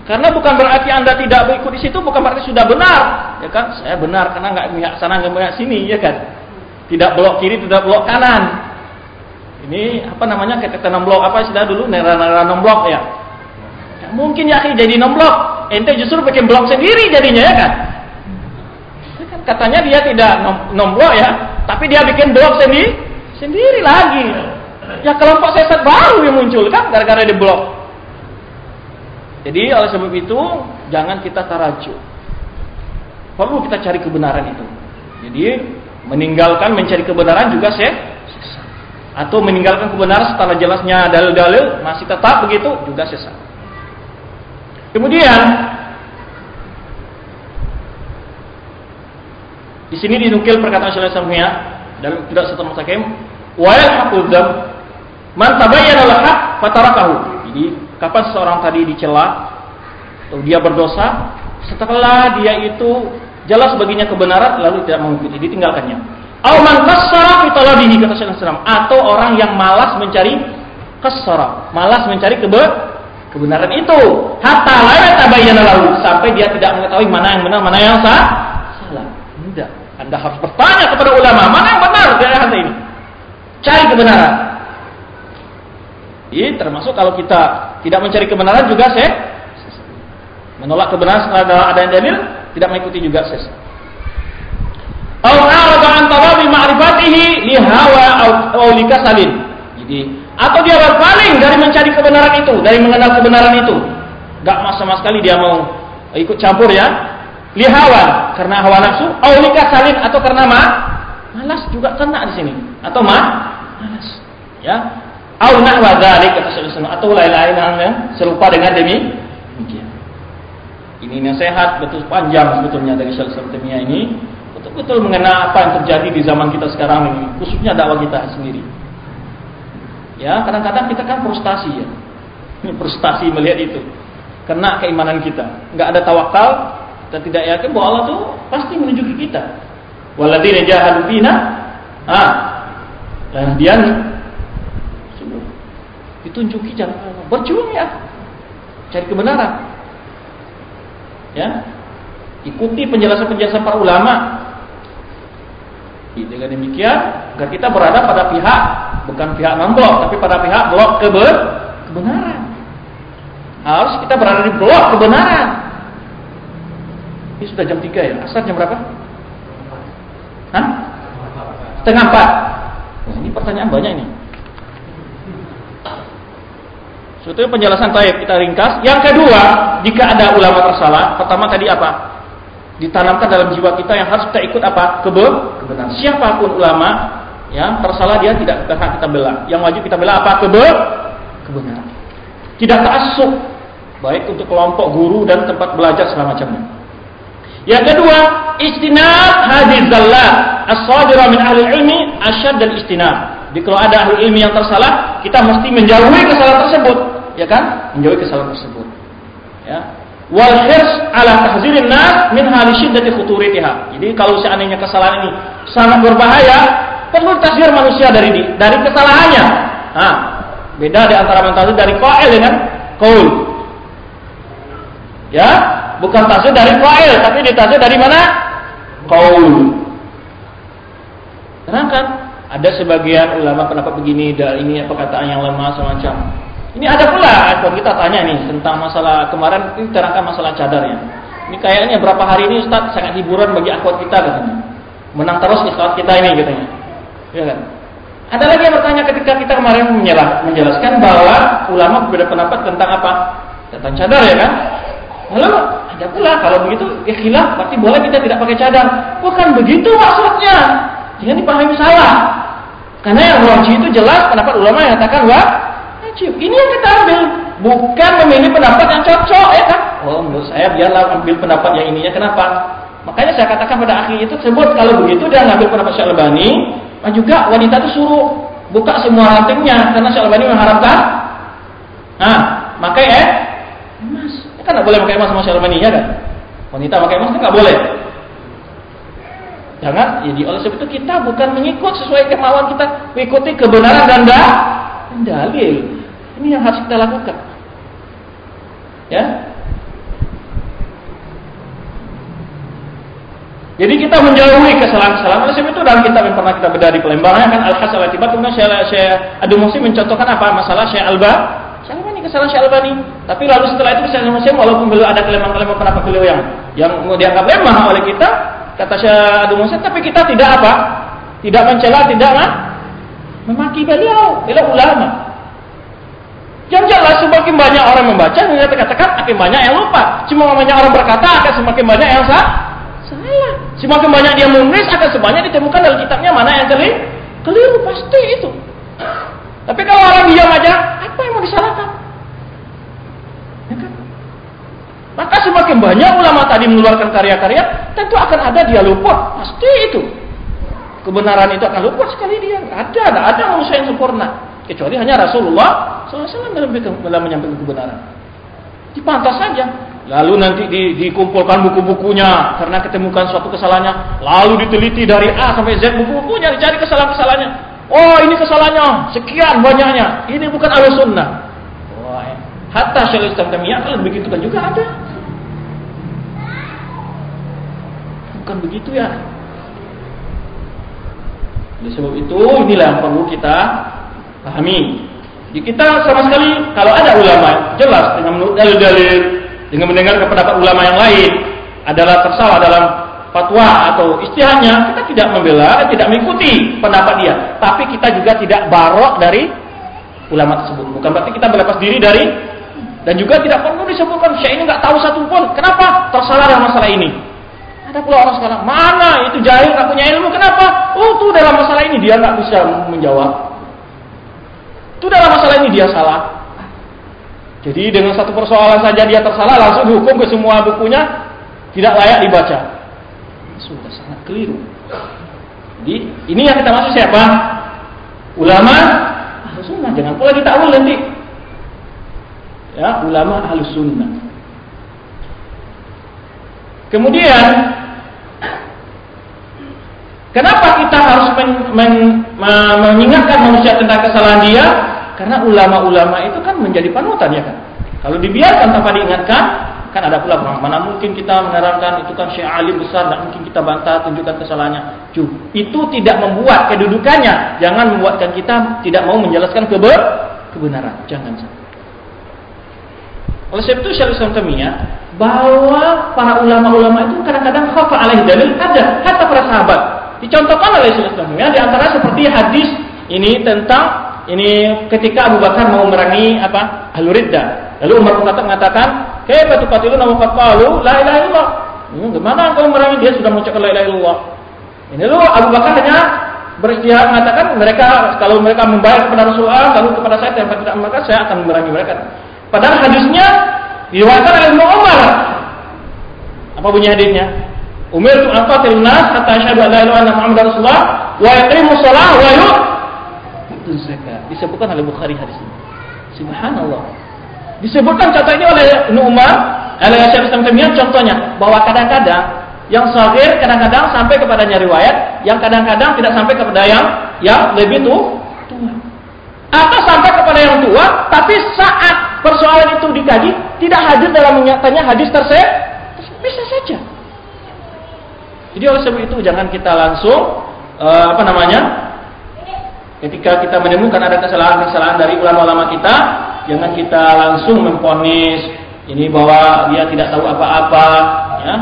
Karena bukan berarti Anda tidak berikut di situ bukan berarti sudah benar, ya kan? Saya benar karena nggak melihat sana nggak melihat sini, ya kan? Tidak belok kiri, tidak belok kanan. Ini apa namanya kayak kata blok apa sudah dulu nera-nera blok ya. ya. Mungkin ya jadi blok. Ente justru bikin blok sendiri jadinya ya kan. kan katanya dia tidak blok ya, tapi dia bikin blok sendiri sendiri lagi. Ya kelompok sesat baru yang muncul kan gara-gara di blok. Jadi oleh sebab itu jangan kita tarajuk. Perlu kita cari kebenaran itu. Jadi Meninggalkan mencari kebenaran juga sesat. Atau meninggalkan kebenaran setelah jelasnya dalil-dalil masih tetap begitu juga sesat. Kemudian di sini dinukil perkataan Syaikhul Islam dalam tidak satu mustaqim wa yalhaqu dzam man tabayyana al-haq fatarakahu. Jadi kapan seseorang tadi dicela atau dia berdosa setelah dia itu jelas baginya kebenaran lalu tidak mengikuti, ditinggalkannya. Au man kassara fi talabihi kata Syaikhul atau orang yang malas mencari kassara, malas mencari kebe kebenaran itu. Hatta la tabayyana lahu sampai dia tidak mengetahui mana yang benar, mana yang salah. Anda harus bertanya kepada ulama, mana yang benar dari hal ini. Cari kebenaran. Ini termasuk kalau kita tidak mencari kebenaran juga saya menolak kebenaran setelah ada yang dalil tidak mengikuti juga sesat. Au arada an ma'rifatihi li hawa. Jadi atau dia berpaling dari mencari kebenaran itu, dari mengenal kebenaran itu. Gak sama sekali dia mau ikut campur ya. Lihawan karena hawa nafsu, au li kasalin atau karena ma malas juga kena di sini atau ma malas. Ya. Au nahwa dzalik atau lain-lain yang serupa dengan demi demikian. Ini nasihat betul panjang sebetulnya dari Syekh Temia ini betul-betul mengenai apa yang terjadi di zaman kita sekarang ini, khususnya dakwah kita sendiri. Ya, kadang-kadang kita kan frustasi ya. Ini [LAUGHS] frustasi melihat itu. Kena keimanan kita. Nggak ada tawakal, kita tidak yakin bahwa Allah tuh pasti menunjuki kita. Waladina jahadu fina, ah, dan dia ditunjuki jalan Allah. Berjuang ya, cari kebenaran. Ya, ikuti penjelasan-penjelasan para ulama. Dengan demikian, agar kita berada pada pihak bukan pihak non blok, tapi pada pihak blok kebe kebenaran. Harus kita berada di blok kebenaran. Ini sudah jam 3 ya. Asal jam berapa? Hah? Setengah 4. Nah, ini pertanyaan banyak ini. Sebetulnya penjelasan taib kita ringkas. Yang kedua, jika ada ulama tersalah, pertama tadi apa? Ditanamkan dalam jiwa kita yang harus kita ikut apa? Kebe kebenaran. Siapa pun ulama yang tersalah dia tidak berhak kita bela. Yang wajib kita bela apa? Kebe kebenaran. Tidak terasuk baik untuk kelompok guru dan tempat belajar segala macamnya. Yang kedua, istinab hadis zallat as-sadira min ahli ilmi asyad dan istinab. Jadi kalau ada ahli ilmi yang tersalah, kita mesti menjauhi kesalahan tersebut ya kan? Menjauhi kesalahan tersebut. Ya. Wal hirs ala tahzirin nas min hali syiddati khuturitiha. Jadi kalau seandainya kesalahan ini sangat berbahaya, perlu tasir manusia dari dari kesalahannya. Nah, beda di antara mentazir dari qail dengan qaul. Ya, bukan tasir dari qail, tapi ditasir dari mana? Qaul. Terangkan ada sebagian ulama pendapat begini, dan ini perkataan yang lemah semacam ini ada pula kalau kita tanya nih tentang masalah kemarin ini terangkan masalah cadarnya. Ini kayaknya berapa hari ini Ustaz sangat hiburan bagi akhwat kita katanya. Menang terus ikhwat kita ini katanya. Ya kan? Ada lagi yang bertanya ketika kita kemarin menjelaskan bahwa ulama berbeda pendapat tentang apa? Tentang cadar ya kan? Lalu ada pula kalau begitu ya khilaf berarti boleh kita tidak pakai cadar. Bukan begitu maksudnya. Jangan dipahami salah. Karena yang wajib itu jelas pendapat ulama yang katakan wajib. Ini yang kita ambil, bukan memilih pendapat yang cocok, ya kan? Oh, menurut saya biarlah ambil pendapat yang ininya. Kenapa? Makanya saya katakan pada akhir itu sebut kalau begitu dia ngambil pendapat Syalbani, juga wanita itu suruh buka semua rantingnya karena Syalbani mengharapkan. Nah, eh emas. Ya kan nggak boleh pakai emas sama Syalbani ya kan? Wanita pakai emas itu nggak boleh. Jangan, jadi oleh sebab itu kita bukan mengikut sesuai kemauan kita, mengikuti kebenaran dan dalil. Ini yang harus kita lakukan. Ya. Jadi kita menjauhi kesalahan-kesalahan. Oleh sebab itu dalam kitab yang pernah kita bedah di Palembang kan Al-Hasal Atibat kemudian Syekh Adu Musim mencontohkan apa masalah Syekh Alba. Syekh Albani kesalahan Syekh Albani. Tapi lalu setelah itu Syekh Musim walaupun beliau ada kelemahan-kelemahan pendapat beliau yang yang dianggap lemah oleh kita, kata Syekh Musim, tapi kita tidak apa? Tidak mencela, tidak memaki beliau. Beliau ulama. Yang jelas semakin banyak orang membaca, yang katakan akan banyak yang lupa. Cuma banyak orang berkata akan semakin banyak yang salah. Semakin banyak dia menulis akan sebanyak ditemukan dalam kitabnya mana yang keliru. Keliru pasti itu. Tapi kalau orang diam aja, apa yang mau disalahkan? Ya kan? Maka semakin banyak ulama tadi mengeluarkan karya-karya, tentu akan ada dia lupa. Pasti itu. Kebenaran itu akan lupa sekali dia. Ada, ada, ada manusia yang sempurna kecuali hanya Rasulullah SAW dalam, dalam menyampaikan kebenaran. Dipantas saja. Lalu nanti di, dikumpulkan buku-bukunya karena ketemukan suatu kesalahannya. Lalu diteliti dari A sampai Z buku-bukunya dicari kesalahan-kesalahannya. Oh ini kesalahannya sekian banyaknya. Ini bukan ahlu sunnah. Ya. Hatta Syaikhul Islam Tamiyah kalau begitu kan juga ada. Bukan begitu ya. Oleh sebab itu inilah yang perlu kita Pahami. Jadi kita sama sekali kalau ada ulama jelas dengan menurut dalil-dalil dengan mendengar pendapat ulama yang lain, adalah tersalah dalam fatwa atau istihadnya, kita tidak membela, tidak mengikuti pendapat dia. Tapi kita juga tidak barok dari ulama tersebut. Bukan berarti kita berlepas diri dari dan juga tidak perlu disebutkan Syekh ini nggak tahu satu pun. Kenapa? Tersalah dalam masalah ini. Ada pula orang sekarang, mana itu jahil nggak punya ilmu, kenapa? Oh, tuh dalam masalah ini dia nggak bisa menjawab. Itu dalam masalah ini dia salah. Jadi dengan satu persoalan saja dia tersalah, langsung dihukum ke semua bukunya tidak layak dibaca. Sudah sangat keliru. Jadi ini yang kita maksud siapa? Ulama ahlu sunnah. Jangan pula ditakwil nanti. Ya, ulama ahlu sunnah. Kemudian Kenapa kita harus men, men, mengingatkan manusia tentang kesalahan dia? Karena ulama-ulama itu kan menjadi panutan ya kan. Kalau dibiarkan tanpa diingatkan, kan ada pula mana mungkin kita menerangkan itu kan syekh alim besar, dan mungkin kita bantah tunjukkan kesalahannya. Cuh, itu tidak membuat kedudukannya. Jangan membuatkan kita tidak mau menjelaskan kebe kebenaran. Jangan sampai. Oleh sebab itu Syekh Islam Tamiyah bahwa para ulama-ulama itu kadang-kadang khafa alaih dalil ada kata para sahabat Dicontohkan oleh Islam ya, di antara seperti hadis ini tentang ini ketika Abu Bakar mau merangi apa? Ahlu Ridda. Lalu Umar mengatakan, "Kaifa tuqatiluna wa qad qalu la ilaha illallah?" Hmm, gimana engkau merangi dia sudah mengucapkan la ilaha illallah? Ini lalu Abu Bakar hanya beristihad mengatakan mereka kalau mereka membayar kepada Rasulullah lalu kepada saya tanpa tidak maka saya akan memerangi mereka. Padahal hadisnya diriwayatkan oleh Umar. Apa bunyi hadisnya? Umirtu an qatil nas hatta asyhadu an la Muhammadar Rasulullah wa yaqimu wa yu'tu zakat. Disebutkan oleh Bukhari hadis ini. Subhanallah. Disebutkan contoh ini oleh Nu'man, oleh Syekh Islam Taimiyah contohnya bahwa kadang-kadang yang sahir kadang-kadang sampai kepadanya riwayat, yang kadang-kadang tidak sampai kepada yang yang lebih tua. Atau sampai kepada yang tua, tapi saat persoalan itu dikaji tidak hadir dalam nyatanya hadis tersebut, bisa saja. Jadi oleh sebab itu jangan kita langsung uh, apa namanya? Ketika kita menemukan ada kesalahan-kesalahan dari ulama-ulama kita, jangan kita langsung memponis ini bahwa dia tidak tahu apa-apa, ya.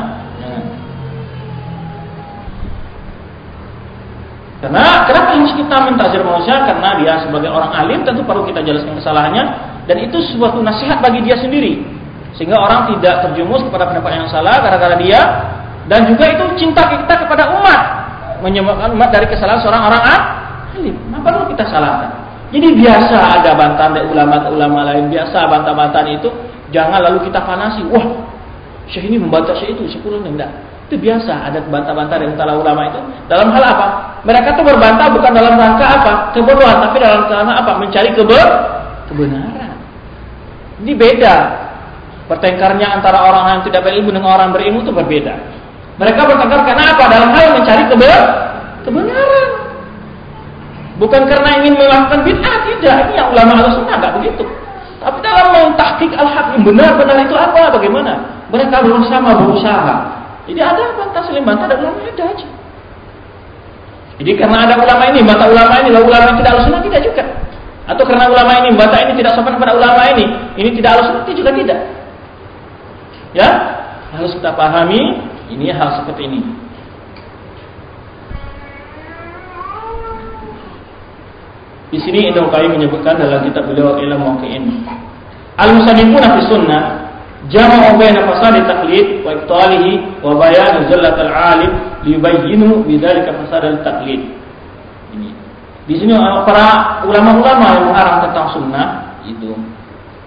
Karena kenapa harus kita mentazir manusia? Karena dia sebagai orang alim tentu perlu kita jelaskan kesalahannya dan itu suatu nasihat bagi dia sendiri. Sehingga orang tidak terjumus kepada pendapat yang salah gara-gara dia dan juga itu cinta kita kepada umat. Menyebabkan umat dari kesalahan seorang orang alim. Kenapa perlu kita salahkan? Jadi biasa ada bantahan dari ulama-ulama lain. Biasa bantah-bantahan itu. Jangan lalu kita panasi. Wah, syekh ini membantah syekh itu. Syekh enggak. Itu biasa ada bantah-bantah dari antara ulama itu. Dalam hal apa? Mereka tuh berbantah bukan dalam rangka apa? Kebodohan. Tapi dalam rangka apa? Mencari keber kebenaran. Ini beda. Pertengkarnya antara orang yang tidak berilmu dengan orang berilmu itu berbeda. Mereka bertengkar karena apa? Dalam hal mencari kebenaran. Bukan karena ingin melakukan bid'ah, tidak. Ini yang ulama harus sunnah enggak begitu. Tapi dalam mentahkik al-haq benar-benar itu apa? Bagaimana? Mereka bersama berusaha. Jadi ada bantah saling bantah, ada ulama ada aja. Jadi karena ada ulama ini, bantah ulama ini, lalu ulama tidak sunnah tidak juga. Atau karena ulama ini, bantah ini tidak sopan kepada ulama ini, ini tidak sunnah juga tidak. Ya, harus kita pahami ini hal seperti ini. Di sini Ibnu Qayyim menyebutkan dalam kitab beliau Ilmu Muqin. Al-musannifuna fi sunnah jama'u baina fasad taqlid wa ibtalihi wa bayan zallat al-alim liyubayyinu bidzalika fasad al-taqlid. Ini. Di sini para ulama-ulama yang mengarang tentang sunnah itu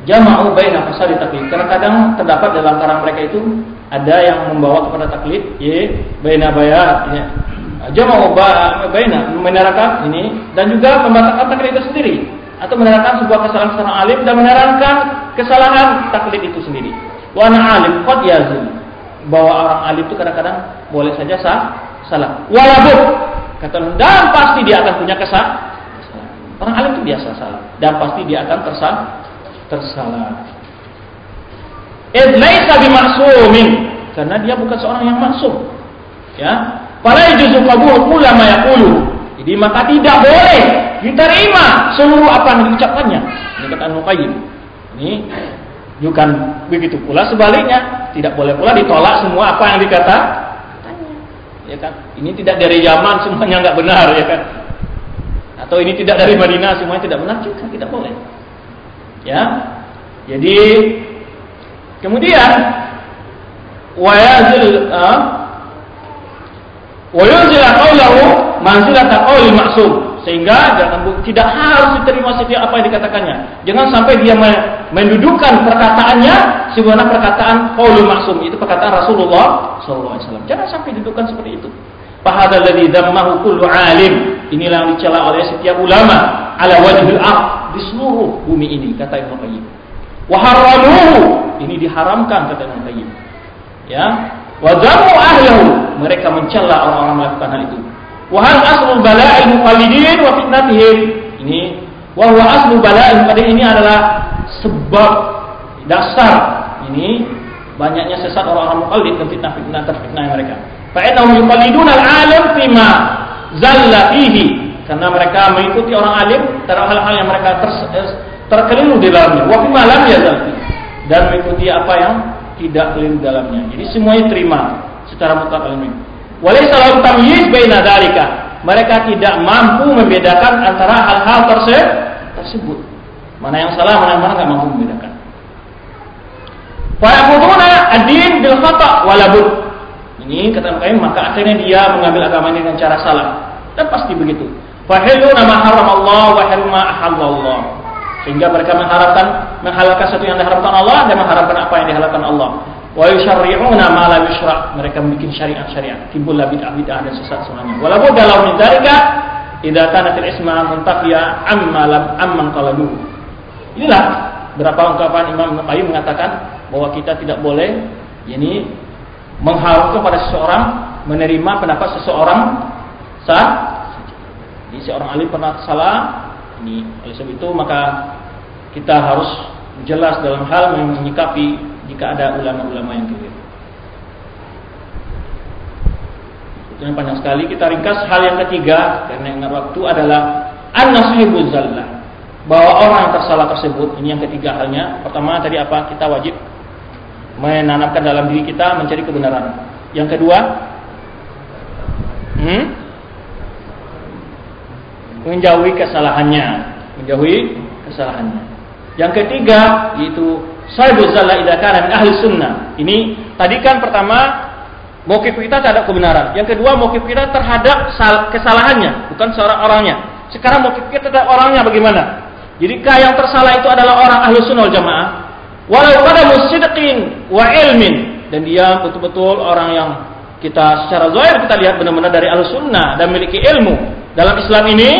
jama'u baina fasad taqlid. Karena kadang terdapat dalam antara mereka itu ada yang membawa kepada taklid ya baina bayan ya jama'u baina menerangkan ini dan juga membatalkan taklid itu sendiri. Atau menerangkan sebuah kesalahan seorang alim dan menerangkan kesalahan taklid itu sendiri. Wa alim qad yazim. Bahwa orang alim itu kadang-kadang boleh saja sah, salah. Walaupun kata dan pasti dia akan punya kesalahan. Orang alim itu biasa salah. Dan pasti dia akan tersalah tersalah. Id laisa bimaksumin karena dia bukan seorang yang maksum. Ya. Fala yajuzu qabul ulama yaqulu. Jadi maka tidak boleh diterima seluruh apa yang diucapkannya. Ini kata Qayyim. Ini Bukan begitu pula sebaliknya, tidak boleh pula ditolak semua apa yang dikata ya kan? Ini tidak dari zaman semuanya nggak benar ya kan? Atau ini tidak dari Madinah semuanya tidak benar juga tidak boleh. Ya. Jadi kemudian wayazil uh, wayazil qawlahu manzilata qawli maksum sehingga tidak harus diterima setiap apa yang dikatakannya. Jangan sampai dia mendudukkan perkataannya sebenarnya perkataan qaulul maksum itu perkataan Rasulullah sallallahu alaihi wasallam. Jangan sampai dudukkan seperti itu. Fahadal ladzi dammahu kullu alim. Inilah yang dicela oleh setiap ulama ala wajhil ard di seluruh bumi ini kata Ibnu Qayyim. Wa ini diharamkan kata Ibnu Qayyim. Ya, wa ahlahu mereka mencela orang-orang melakukan hal itu. Wahal aslul bala'il muqallidin wa fitnatihim. Ini wa huwa aslul bala'il muqallidin ini adalah sebab dasar ini banyaknya sesat orang-orang muqallid dan fitnah-fitnah terfitnah mereka. Fa innahum yuqalliduna al-alim fima zalla fihi karena mereka mengikuti orang alim terhadap hal-hal yang mereka ter, eh, terkeliru di dalamnya. Wa fima lam yazal dan mengikuti apa yang tidak keliru dalamnya. Jadi semuanya terima secara mutlak ilmu. Walaysa lahum tamyiz baina dzalika. Mereka tidak mampu membedakan antara hal-hal tersebut. Mana yang salah, mana yang mana enggak mampu membedakan. Fa yaquluna ad-din bil khata' walabud. Ini kata mereka maka akhirnya dia mengambil agama ini dengan cara salah. Dan pasti begitu. Fahiluna ma haram Allah wa haruma ahallallah. Sehingga mereka mengharapkan menghalalkan sesuatu yang diharamkan Allah dan mengharapkan apa yang dihalalkan Allah wa yusyarri'una ma la yusyra' mereka membuat syariat-syariat timbullah bid'ah-bid'ah dan sesat semuanya. Walaupun dalam min dzalika idza kanat al-isma muntafiya amma lam amman inilah berapa ungkapan Imam Qayyim mengatakan bahwa kita tidak boleh ini mengharapkan pada seseorang menerima pendapat seseorang saat jadi seorang alim pernah salah ini oleh sebab itu maka kita harus jelas dalam hal menyikapi jika ada ulama-ulama yang keliru. Yang panjang sekali. Kita ringkas hal yang ketiga karena yang waktu adalah an-nasihibuz zallah. Bahwa orang yang tersalah tersebut, ini yang ketiga halnya. Pertama tadi apa? Kita wajib menanamkan dalam diri kita mencari kebenaran. Yang kedua, hmm? menjauhi kesalahannya, menjauhi kesalahannya. Yang ketiga yaitu Sahibul zalla idza ahli sunnah. Ini tadi kan pertama mukif kita terhadap kebenaran. Yang kedua mukif kita terhadap kesalahannya, bukan seorang orangnya. Sekarang mukif kita terhadap orangnya bagaimana? Jadi yang tersalah itu adalah orang ahli sunnah jamaah. Walau pada musidqin wa ilmin dan dia betul-betul orang yang kita secara zahir kita lihat benar-benar dari ahli sunnah dan memiliki ilmu dalam Islam ini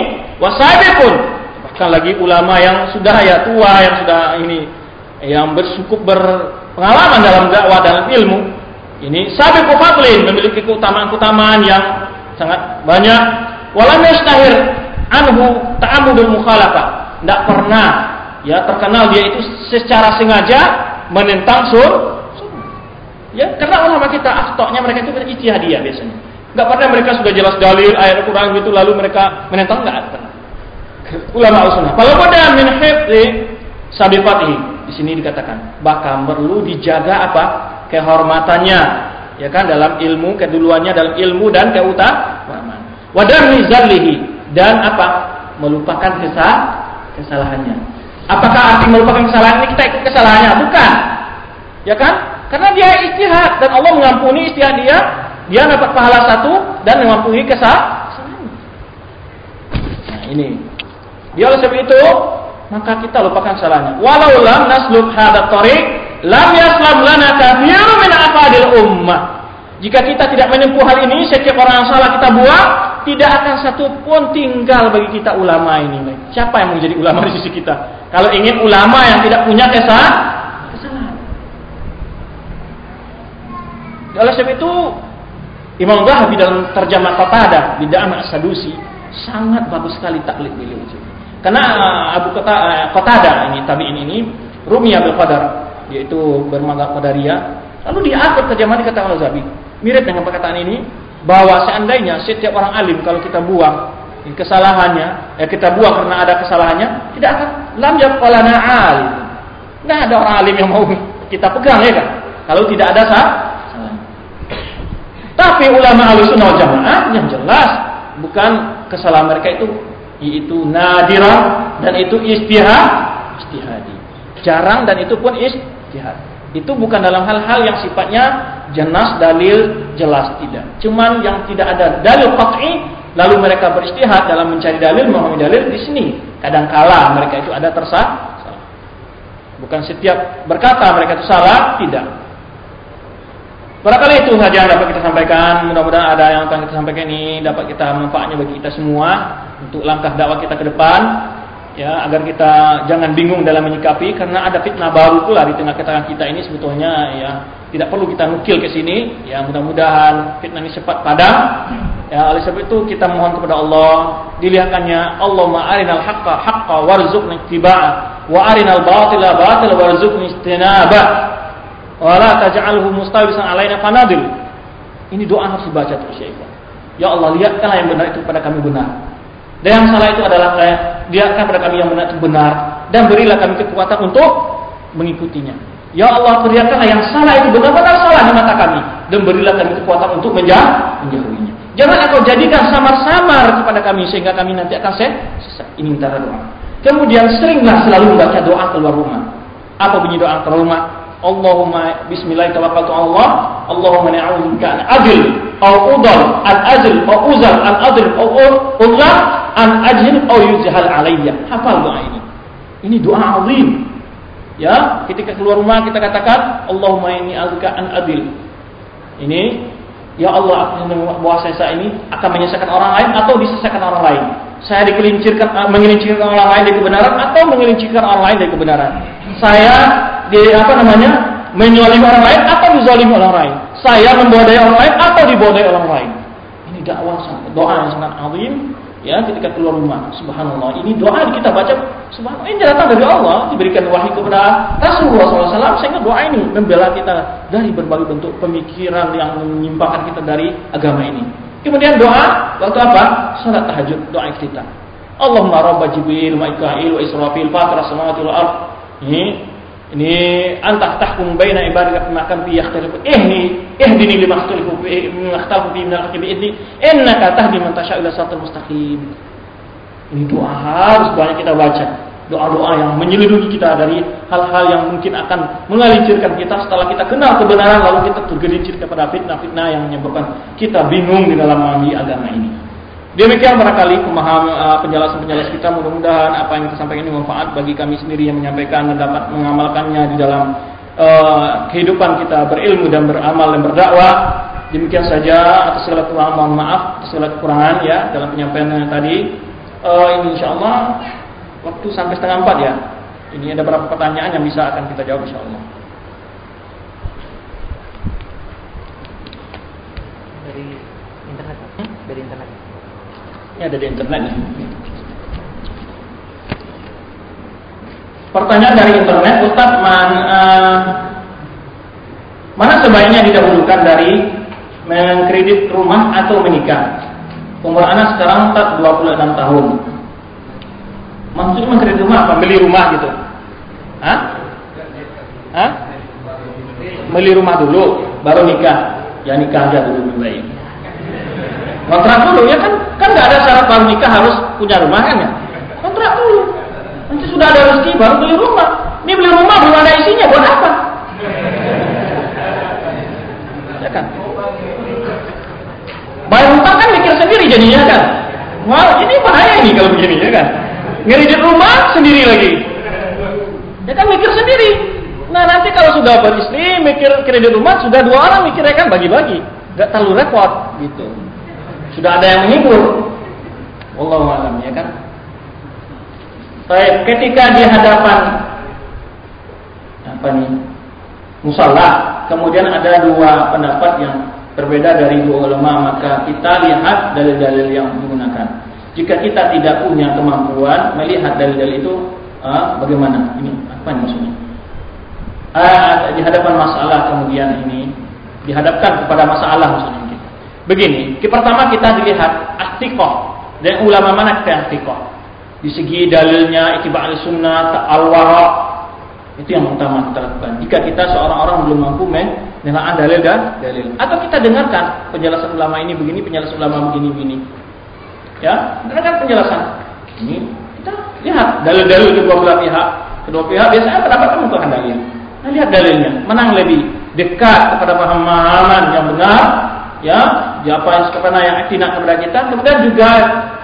pun bahkan lagi ulama yang sudah ya tua yang sudah ini yang bersukup berpengalaman dalam dakwah dalam ilmu. Ini sabiqu fadlin memiliki keutamaan-keutamaan yang sangat banyak. Walam yastahir anhu ta'amudul mukhalafah. Tidak pernah ya terkenal dia itu secara sengaja menentang sur ya karena ulama kita akhtoknya mereka itu ijtihadiyah biasanya. Nggak pernah mereka sudah jelas dalil ayat Al-Qur'an gitu lalu mereka menentang nggak pernah ulama usulah kalau pada min hifzi sabiqatihi di sini dikatakan bahkan perlu dijaga apa? Kehormatannya. Ya kan? Dalam ilmu keduluannya dalam ilmu dan keutamaan. Wadami zallihi dan apa? Melupakan kesal kesalahannya. Apakah arti melupakan kesalahan ini kita ikut kesalahannya? Bukan. Ya kan? Karena dia istihad dan Allah mengampuni istihad dia dia dapat pahala satu dan mengampuni kesalahan nah ini dia oleh sebab itu maka kita lupakan salahnya. Walau lam nasluk hadha tariq, lam yaslam lana kathiru min afadil ummah. Jika kita tidak menempuh hal ini, setiap orang yang salah kita buang, tidak akan satu pun tinggal bagi kita ulama ini. Siapa yang menjadi ulama di sisi kita? Kalau ingin ulama yang tidak punya kesalahan, kesalahan. Oleh sebab itu, Imam Zahabi dalam terjemah Qatadah di Da'am As-Sadusi sangat bagus sekali taklid beliau. Karena uh, Abu Kota uh, Qatada ini tabi'in ini Rumi Abdul Qadar yaitu bermadzhab Qadariyah. Lalu di akhir terjemahan dikatakan oleh Zabi mirip dengan perkataan ini bahwa seandainya setiap orang alim kalau kita buang kesalahannya, ya kita buang karena ada kesalahannya, tidak akan lam yaqalana alim. Nggak ada orang alim yang mau kita pegang ya kan? Kalau tidak ada sah. Tapi ulama alusunah wal jamaah yang jelas bukan kesalahan mereka itu yaitu nadirah dan itu istihad istihadi. Jarang dan itu pun istihad. Itu bukan dalam hal-hal yang sifatnya jelas dalil jelas tidak. Cuman yang tidak ada dalil qat'i lalu mereka beristihad dalam mencari dalil memahami dalil di sini. Kadang-kala mereka itu ada tersah Bukan setiap berkata mereka itu salah, tidak. Barangkali itu saja yang dapat kita sampaikan. Mudah-mudahan ada yang akan kita sampaikan ini dapat kita manfaatnya bagi kita semua untuk langkah dakwah kita ke depan. Ya, agar kita jangan bingung dalam menyikapi karena ada fitnah baru pula di tengah tengah kita ini sebetulnya ya tidak perlu kita nukil ke sini ya mudah-mudahan fitnah ini cepat padam ya oleh sebab itu kita mohon kepada Allah dilihatkannya Allah ma'arinal haqqa haqqa warzuqna ittiba'ah wa arinal batila batila warzuqna istinabah wa la taj'alhu mustawisan alaina fanadil ini doa harus dibaca terus ya Ya Allah lihatkanlah yang benar itu pada kami benar dan yang salah itu adalah saya lihatkan pada kami yang benar itu benar dan berilah kami kekuatan untuk mengikutinya. Ya Allah perlihatkanlah yang salah itu benar-benar salah di mata kami dan berilah kami kekuatan untuk menjauh, menjauhinya. Jangan engkau jadikan samar-samar kepada kami sehingga kami nanti akan sesat. Ini minta doa. Kemudian seringlah selalu membaca doa keluar rumah. Apa bunyi doa keluar rumah? Allahumma bismillah tawakkaltu Allah. Allahumma na'udzubika an adil au udal an azil au uzal an adil au ullah an ajil au yuzhal alayya. Hafal doa ini. Ini doa azim. Ya, ketika keluar rumah kita katakan Allahumma inni a'udzubika an adil. Ini Ya Allah, bahwa saya ini akan menyesatkan orang lain atau disesatkan orang lain. Saya dikelincirkan, mengelincirkan orang lain dari kebenaran atau mengelincirkan orang lain dari kebenaran. Saya di apa namanya menyolimi orang lain atau dizalimi orang lain. Saya membodai orang lain atau dibodai orang lain. Ini dakwah doa yang sangat azim ya ketika keluar rumah. Subhanallah. Ini doa kita baca subhanallah ini datang dari Allah diberikan wahyu kepada Rasulullah SAW sehingga doa ini membela kita dari berbagai bentuk pemikiran yang menyimpangkan kita dari agama ini. Kemudian doa waktu apa? Salat tahajud, doa kita. Allahumma rabba Jibril, Mikail, wa Israfil, Fatir samawati wal ard. Ini ini antah tahkum baina ibadika fima kan fi yakhtalifu ihni ihdini lima ikhtalifu fi mimma ikhtalafu fi min al-haqqi bi innaka tahdi man tasha'u ila siratal mustaqim. Ini doa harus banyak kita baca. Doa-doa yang menyelidiki kita dari hal-hal yang mungkin akan mengelincirkan kita setelah kita kenal kebenaran lalu kita tergelincir kepada fitnah-fitnah yang menyebabkan kita bingung di dalam memahami agama ini. Demikian barangkali pemahaman uh, penjelasan-penjelasan kita mudah-mudahan apa yang kita sampaikan ini manfaat bagi kami sendiri yang menyampaikan dan dapat mengamalkannya di dalam uh, kehidupan kita berilmu dan beramal dan berdakwah. Demikian saja atas segala kekurangan mohon maaf atas segala kekurangan ya dalam penyampaian yang tadi. Uh, ini insya Allah waktu sampai setengah empat ya. Ini ada beberapa pertanyaan yang bisa akan kita jawab insya Allah. Dari internet, dari internet. Ini ada di internet. Pertanyaan dari internet, Ustaz, man, uh, mana sebaiknya didahulukan dari mengkredit rumah atau menikah? Umur anak sekarang 26 tahun. Maksudnya mengkredit rumah apa? Beli rumah gitu? Hah? Hah? Beli rumah dulu, baru nikah. Ya nikah aja dulu lebih baik. Kontrak dulu ya kan kan nggak ada syarat baru nikah harus punya rumah kan ya. Kontrak dulu. Nanti sudah ada rezeki baru beli rumah. Ini beli rumah belum ada isinya buat apa? Ya kan? Bayar hutang kan mikir sendiri jadinya kan. Wah ini bahaya ini kalau begini ya kan. Ngeridit rumah sendiri lagi. Ya kan mikir sendiri. Nah nanti kalau sudah beristri mikir kredit rumah sudah dua orang mikirnya kan bagi-bagi. Gak terlalu repot gitu. Sudah ada yang menghibur. Allah alam ya kan. Baik, ketika di hadapan apa nih musalla, kemudian ada dua pendapat yang berbeda dari dua ulama, maka kita lihat dalil-dalil yang digunakan. Jika kita tidak punya kemampuan melihat dalil-dalil itu, uh, bagaimana? Ini apa ini maksudnya? Uh, di hadapan masalah kemudian ini dihadapkan kepada masalah maksudnya. Begini, pertama kita dilihat astikoh dan ulama mana kita astikoh. Di segi dalilnya ittiba al sunnah, al wara, Itu yang utama kita lakukan. Jika kita seorang orang belum mampu menelaah dalil dan dalil, atau kita dengarkan penjelasan ulama ini begini, penjelasan ulama begini begini, ya dengarkan penjelasan. Ini kita lihat dalil-dalil kedua belah pihak. Kedua pihak biasanya pendapat mengumpulkan dalil. Nah, lihat dalilnya, menang lebih dekat kepada pemahaman yang benar, ya, apa yang sekarang yang tidak kepada kita. Kemudian juga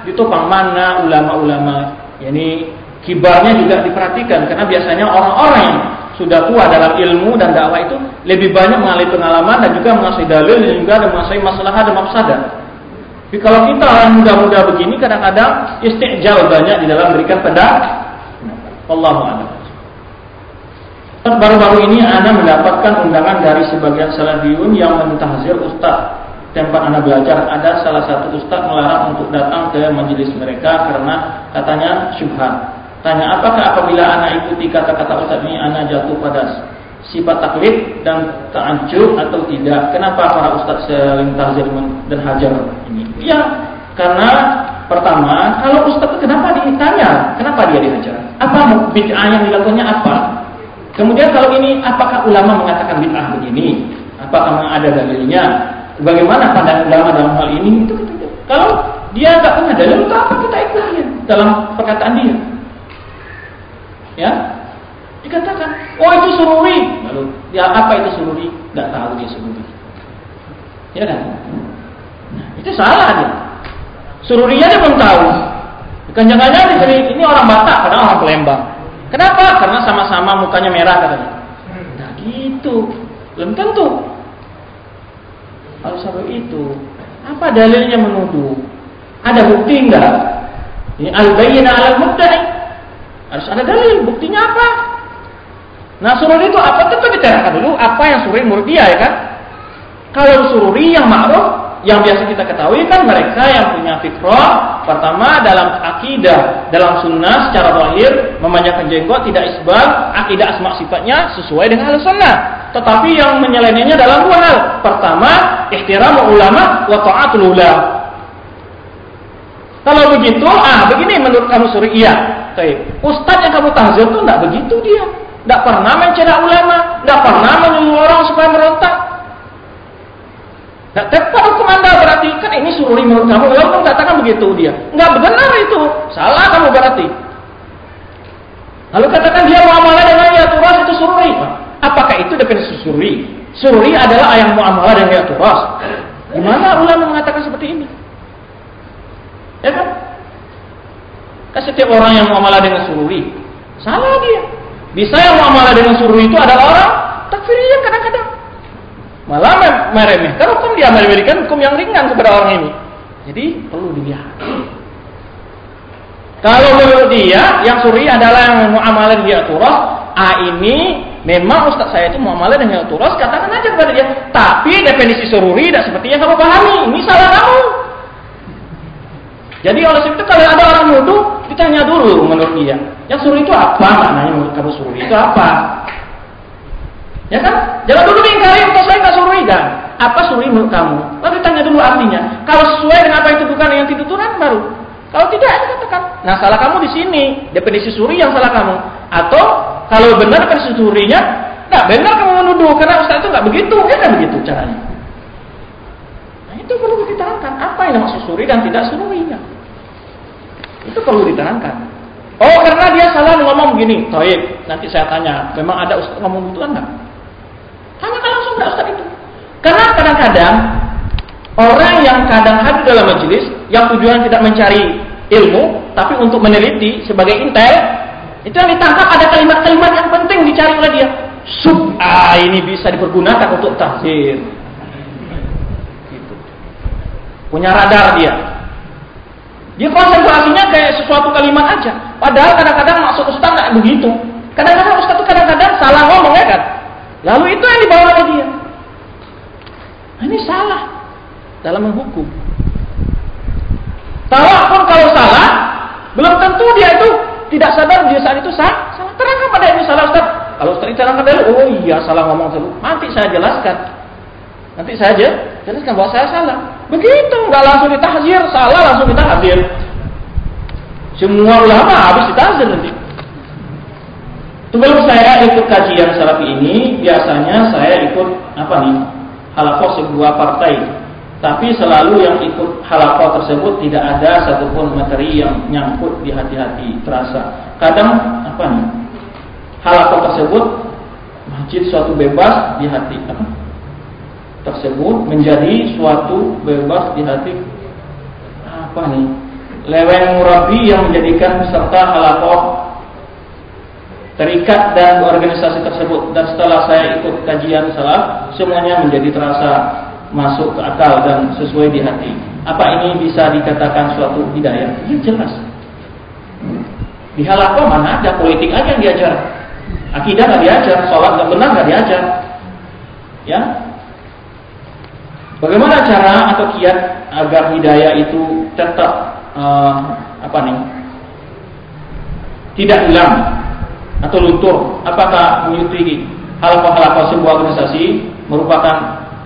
ditopang mana ulama-ulama, yakni kibarnya juga diperhatikan karena biasanya orang-orang yang sudah tua dalam ilmu dan dakwah itu lebih banyak mengalami pengalaman dan juga menguasai dalil dan juga menguasai masalah dan mafsadah. Tapi kalau kita orang muda-muda begini kadang-kadang istijal banyak di dalam memberikan pendapat. Allah. Baru-baru ini Anda mendapatkan undangan dari sebagian salafiyun yang mentahzir ustaz tempat anda belajar ada salah satu ustaz melarang untuk datang ke majelis mereka karena katanya syubhat. Tanya apakah apabila anak ikuti kata-kata Ustaz ini anak jatuh pada sifat taklid dan ta'ajub atau tidak? Kenapa para ustaz sering tahzir dan hajar ini? Ya, karena pertama, kalau ustaz kenapa ditanya? Kenapa dia dihajar? Apa bid'ah yang dilakukannya apa? Kemudian kalau ini apakah ulama mengatakan bid'ah begini? Apakah ada dalilnya? Bagaimana pandangan ulama dalam hal ini? Itu kita. Kalau dia nggak punya dalil, untuk apa kita ikutin dalam perkataan dia? Ya, dikatakan, oh itu sururi. Lalu, ya apa itu sururi? Gak tahu dia sururi. Ya kan? Nah, itu salah dia. Sururinya dia belum tahu. Jangan-jangan ini orang Batak, padahal orang Palembang. Kenapa? Karena sama-sama mukanya merah katanya. Nah gitu, belum tentu. Kalau sampai itu, apa dalilnya menuduh? Ada bukti enggak? Ini al-bayyina al-mudda'i. Harus ada dalil, buktinya apa? Nah sururi itu apa? Tentu diterangkan dulu apa yang sururi menurut dia ya kan? Kalau sururi yang ma'ruf yang biasa kita ketahui kan mereka yang punya fikrah pertama dalam akidah dalam sunnah secara zahir memanjangkan jenggot tidak isbal akidah asma sifatnya sesuai dengan hal sunnah tetapi yang menyelenehnya dalam dua hal pertama ihtiram ulama wa ta'atul kalau begitu, ah begini menurut kamu suri iya. Yang kamu tahzir itu tidak begitu dia. Tidak pernah mencela ulama, tidak pernah menyuruh orang supaya merontak. Tidak tepat hukum anda berarti kan ini sururi menurut kamu. Lalu kamu katakan begitu dia. Nggak benar itu. Salah kamu berarti. Lalu katakan dia muamalah dengan ya turas itu sururi. Apakah itu definisi sururi? Sururi adalah ayam muamalah dengan ya turas. Gimana ulama mengatakan seperti ini? Ya kan? Kan setiap orang yang muamalah dengan sururi, salah dia. Bisa yang muamalah dengan sururi itu adalah orang takfirian kadang-kadang. Malah meremehkan hukum dia meremehkan hukum yang ringan kepada orang ini. Jadi perlu dilihat. Kalau menurut dia yang suri adalah yang muamalah dia turas, ah ini memang ustaz saya itu muamalah dengan turas, katakan aja kepada dia. Tapi definisi sururi tidak seperti yang kamu pahami. Ini salah kamu. Jadi oleh sebab itu kalau ada orang nuduh, ditanya dulu menurut dia. Yang suruh itu apa maknanya menurut kamu suruh itu apa? Ya kan? Jangan dulu mengingkari untuk saya nggak suruh kan? Apa suruh menurut kamu? Lalu tanya dulu artinya. Kalau sesuai dengan apa itu bukan yang dituturan baru. Kalau tidak, itu katakan. Nah salah kamu di sini. Definisi suri yang salah kamu. Atau kalau benar definisi surinya, nah benar kamu menuduh karena Ustaz itu nggak begitu, ya kan begitu caranya. Nah itu perlu diterangkan apa yang maksud suri dan tidak surinya. Itu perlu diterangkan. Oh karena dia salah ngomong begini, Taib. Nanti saya tanya, memang ada ustaz ngomong gitu enggak? Tanyakan langsung enggak ustaz itu. Karena kadang-kadang orang yang kadang hadir dalam majelis yang tujuan tidak mencari ilmu, tapi untuk meneliti sebagai intel, itu yang ditangkap ada kalimat-kalimat yang penting dicari oleh dia. Sub, ah ini bisa dipergunakan untuk tahzir. Gitu. Punya radar dia. Dia konsentrasinya kayak sesuatu kalimat aja. Padahal kadang-kadang maksud Ustaz nggak begitu. Kadang-kadang Ustaz itu kadang-kadang salah ngomong ya kan. Lalu itu yang dibawa oleh dia. Ini salah dalam menghukum. pun kalau salah, belum tentu dia itu tidak sadar dia saat itu salah. salah. Terangkan pada ini salah Ustaz. Kalau Ustaz terangkan dulu, oh iya salah ngomong dulu. Nanti saya jelaskan. Nanti saya aja jelaskan bahwa saya salah. Begitu, nggak langsung ditahzir, salah langsung ditahzir. Semua ulama habis ditahzir nanti. Sebelum saya ikut kajian salafi ini, biasanya saya ikut apa nih? Halakoh sebuah partai. Tapi selalu yang ikut halakoh tersebut tidak ada satupun materi yang nyangkut di hati-hati terasa. Kadang apa nih? Halakoh tersebut masjid suatu bebas di hati apa? Tersebut menjadi suatu bebas di hati apa nih? Leweng murabi yang menjadikan peserta halakoh terikat dan organisasi tersebut. Dan setelah saya ikut kajian salah semuanya menjadi terasa masuk ke akal dan sesuai di hati. Apa ini bisa dikatakan suatu hidayah? Ya jelas. Di hal apa? Mana ada politik aja yang diajar? Akidah nggak diajar sholat nggak benar nggak diajar. Ya? Bagaimana cara atau kiat agar hidayah itu tetap uh, apa nih? Tidak hilang atau luntur. Apakah mengikuti halaqah-halaqah sebuah organisasi merupakan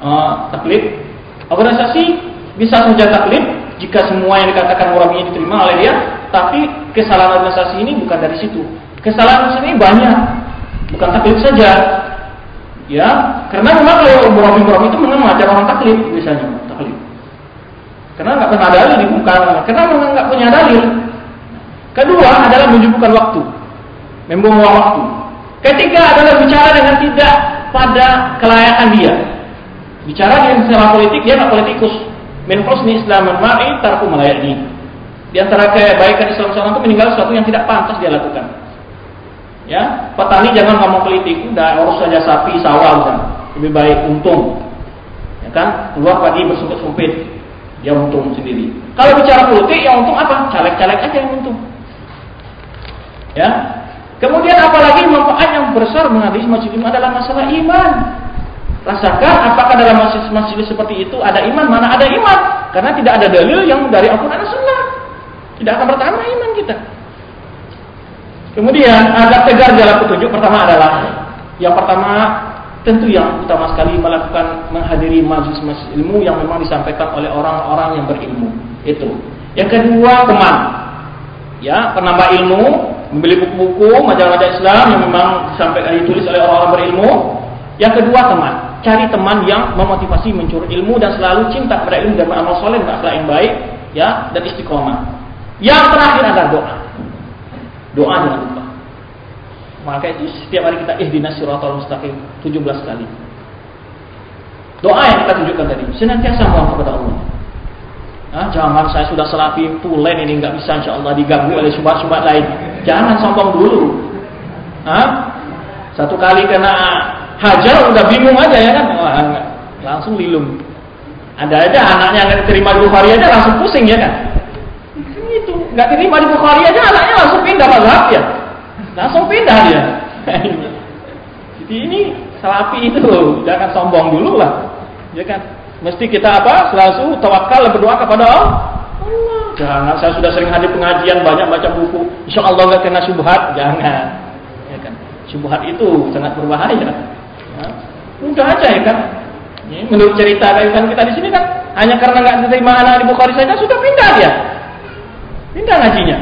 uh, taklid organisasi bisa saja taklid jika semua yang dikatakan murabinya diterima oleh dia tapi kesalahan organisasi ini bukan dari situ. Kesalahan organisasi ini banyak bukan taklid saja. Ya karena memang kalau murabi-murabi itu memang mengajar orang taklid biasanya taklid karena nggak pernah dalil di muka karena memang nggak punya dalil. Kedua adalah menunjukkan waktu membuang waktu. Ketiga adalah bicara dengan tidak pada kelayakan dia. Bicara dengan secara politik dia nggak politikus. Min husni Islam mar'i tarku melayani. Di antara kebaikan Islam seorang itu meninggal sesuatu yang tidak pantas dia lakukan. Ya, petani jangan ngomong politik, udah urus saja sapi, sawah udah. Lebih baik untung. Ya kan? Keluar pagi bersumpit-sumpit, dia untung sendiri. Kalau bicara politik, yang untung apa? Caleg-caleg aja yang untung. Ya, Kemudian apalagi manfaat yang besar menghabis masjid ini adalah masalah iman. Rasakan apakah dalam masjid-masjid seperti itu ada iman, mana ada iman. Karena tidak ada dalil yang dari Al-Quran Sunnah. Tidak akan bertambah iman kita. Kemudian agar tegar jalan petunjuk pertama adalah yang pertama tentu yang utama sekali melakukan menghadiri majlis-majlis ilmu yang memang disampaikan oleh orang-orang yang berilmu. Itu. Yang kedua teman. Ya, penambah ilmu membeli buku-buku majalah-majalah Islam yang memang disampaikan ditulis oleh orang-orang berilmu. Yang kedua teman, cari teman yang memotivasi mencuri ilmu dan selalu cinta pada ilmu dan beramal soleh dan akhlak yang baik, ya dan istiqomah. Yang terakhir adalah doa. Doa jangan lupa. Maka itu setiap hari kita ihdinas siratal mustaqim 17 kali. Doa yang kita tunjukkan tadi senantiasa mohon kepada Allah. Nah, jangan saya sudah serapi tulen ini nggak bisa insya Allah diganggu oleh subhat-subhat lain. Jangan sombong dulu. Hah? Satu kali kena hajar udah bingung aja ya kan? Wah, langsung lilum. Ada aja anaknya nggak diterima di Bukhari aja langsung pusing ya kan? Itu nggak terima di Bukhari aja anaknya langsung pindah mazhab ya. Langsung pindah dia. [LAUGHS] Jadi ini salafi itu jangan sombong dulu lah, ya kan? Mesti kita apa? Selalu tawakal berdoa kepada Allah Jangan, saya sudah sering hadir pengajian, banyak baca buku. Insya Allah nggak kena subhat, jangan. Ya kan? Subhat itu sangat berbahaya. Ya. Mudah aja ya kan. Ya, menurut cerita dari kita di sini kan, hanya karena nggak diterima anak di Bukhari saja sudah pindah dia. Pindah ngajinya.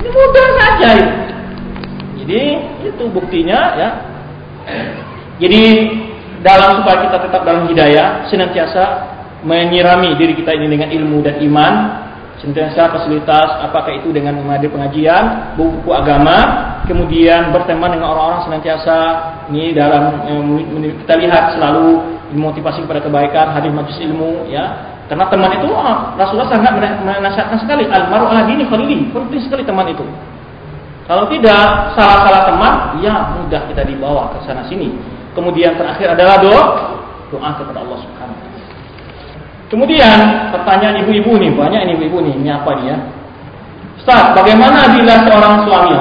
Ini mudah saja itu. Jadi itu buktinya ya. Jadi dalam supaya kita tetap dalam hidayah, senantiasa menyirami diri kita ini dengan ilmu dan iman senantiasa fasilitas apakah itu dengan menghadiri pengajian buku-buku agama kemudian berteman dengan orang-orang senantiasa ini dalam eh, kita lihat selalu motivasi kepada kebaikan hadir majlis ilmu ya. Karena teman itu oh, Rasulullah sangat menasihatkan sekali almaru ala dini khalili penting sekali teman itu. Kalau tidak salah-salah teman ya mudah kita dibawa ke sana sini kemudian terakhir adalah doa doa kepada Allah Subhanahu Kemudian pertanyaan ibu-ibu nih, banyak ini ibu-ibu nih, ini apa nih ya? Ustaz, bagaimana bila seorang suami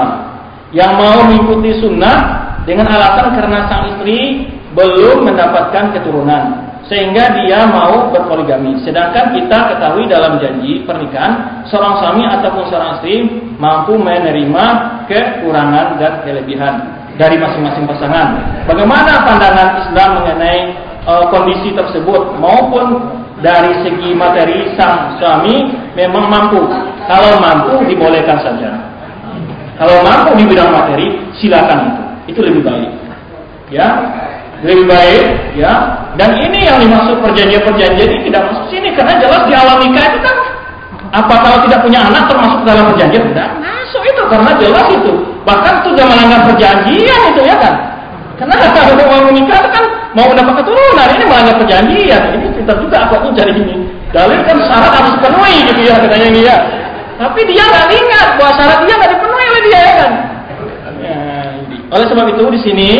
yang mau mengikuti sunnah dengan alasan karena sang istri belum mendapatkan keturunan sehingga dia mau berpoligami. Sedangkan kita ketahui dalam janji pernikahan seorang suami ataupun seorang istri mampu menerima kekurangan dan kelebihan dari masing-masing pasangan. Bagaimana pandangan Islam mengenai uh, kondisi tersebut maupun dari segi materi sang suami memang mampu. Kalau mampu dibolehkan saja. Kalau mampu di bidang materi silakan itu. itu lebih baik. Ya, lebih baik ya. Dan ini yang dimaksud perjanjian-perjanjian ini tidak masuk sini karena jelas di alam nikah itu kan apa kalau tidak punya anak termasuk dalam perjanjian? Tidak masuk itu karena jelas itu. Bahkan itu zaman melanggar perjanjian itu ya kan. Karena kalau mau menikah kan mau mendapat keturunan ini melanggar perjanjian. Ini pintar juga aku cari ini. Dalil kan syarat harus dipenuhi gitu ya katanya ini ya. Tapi dia nggak ingat bahwa syarat dia nggak dipenuhi oleh dia ya kan. Ya, oleh sebab itu di sini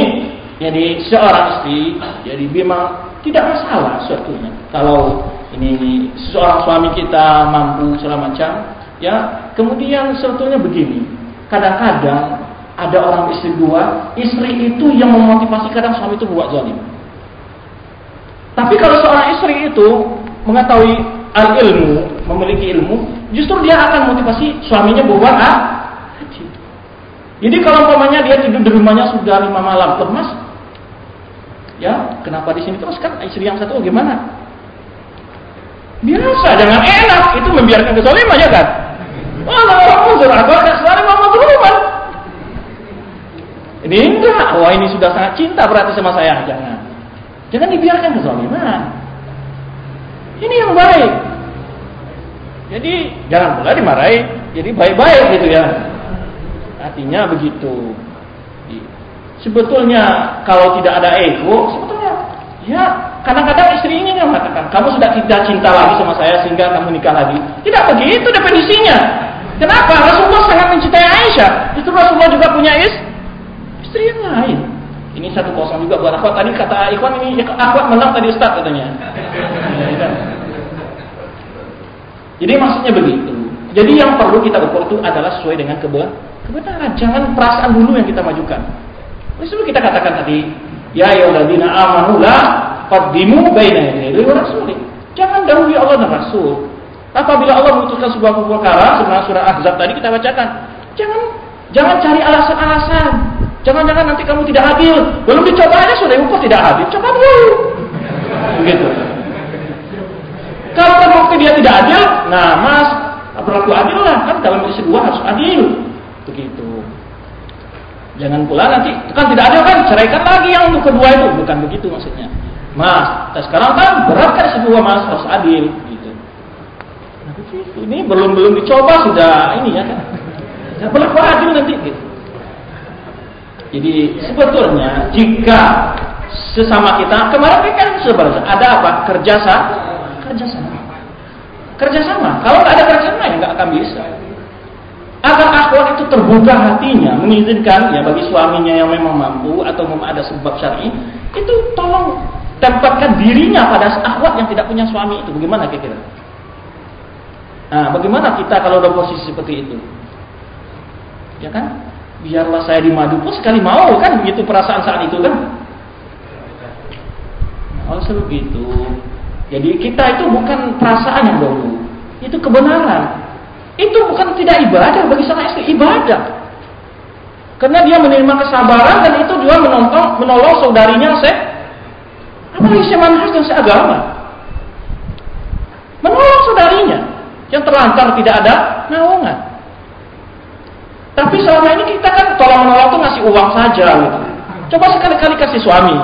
jadi seorang istri jadi memang tidak masalah suatunya kalau ini seorang suami kita mampu segala macam ya kemudian sebetulnya begini kadang-kadang ada orang istri dua istri itu yang memotivasi kadang suami itu buat zalim tapi kalau seorang istri itu mengetahui al ilmu memiliki ilmu justru dia akan motivasi suaminya berbuat ah jadi kalau umpamanya dia tidur di rumahnya sudah lima malam lemas Ya, kenapa di sini terus kan istri yang satu gimana? Biasa, jangan enak itu membiarkan kesoliman ya kan? Allah uzur apa selalu mau mazluman. Ini enggak, wah ini sudah sangat cinta berarti sama saya, jangan. Jangan dibiarkan kesoliman. Ini yang baik. Jadi jangan pula dimarahi, jadi baik-baik gitu ya. Artinya begitu. Sebetulnya kalau tidak ada ego, sebetulnya ya kadang-kadang istri ini yang mengatakan kamu sudah tidak cinta lagi sama saya sehingga kamu nikah lagi. Tidak begitu definisinya. Kenapa? Rasulullah sangat mencintai Aisyah. Itu Rasulullah juga punya is istri yang lain. Ini satu kosong juga buat akhwat. Tadi kata Ikhwan ini akhwat menang tadi Ustaz katanya. Jadi maksudnya begitu. Jadi yang perlu kita ukur itu adalah sesuai dengan kebenaran. Jangan perasaan dulu yang kita majukan. Oleh kita katakan tadi, ya ayyuhalladzina amanu la qaddimu baina yaday wa rasuli. Jangan dahului Allah dan Rasul. Apabila Allah memutuskan sebuah perkara, sebenarnya surah Ahzab tadi kita bacakan, jangan jangan cari alasan-alasan. Jangan-jangan nanti kamu tidak adil. Belum dicoba aja sudah ukur tidak adil. Coba dulu. Begitu. Kalau terbukti dia tidak adil, nah mas berlaku adil lah kan dalam isi dua harus adil. Begitu. Jangan pula nanti kan tidak ada kan ceraikan lagi yang untuk kedua itu bukan begitu maksudnya. Mas, sekarang kan berat kan sebuah mas harus adil Ini belum belum dicoba sudah ini ya kan. Adil nanti gitu. Jadi sebetulnya jika sesama kita kemarin kan sebenarnya ada apa? Kerjasama kerjasama kerjasama kalau nggak ada kerjasama ya nggak akan bisa. Agar akhwat itu terbuka hatinya mengizinkan ya bagi suaminya yang memang mampu atau memang ada sebab syar'i itu tolong tempatkan dirinya pada akhwat yang tidak punya suami itu. Bagaimana kira-kira nah bagaimana kita kalau dalam posisi seperti itu? Ya kan? Biarlah saya di madu pun sekali mau kan? Begitu perasaan saat itu kan? Nah, oleh sebab itu jadi kita itu bukan perasaan yang dulu. Itu kebenaran. Itu bukan tidak ibadah bagi sang istri, ibadah. Karena dia menerima kesabaran dan itu juga menonton, menolong saudarinya se apalagi semanhas dan seagama. Menolong saudarinya yang terlantar tidak ada naungan. Tapi selama ini kita kan tolong menolong itu ngasih uang saja gitu. Coba sekali-kali kasih suami.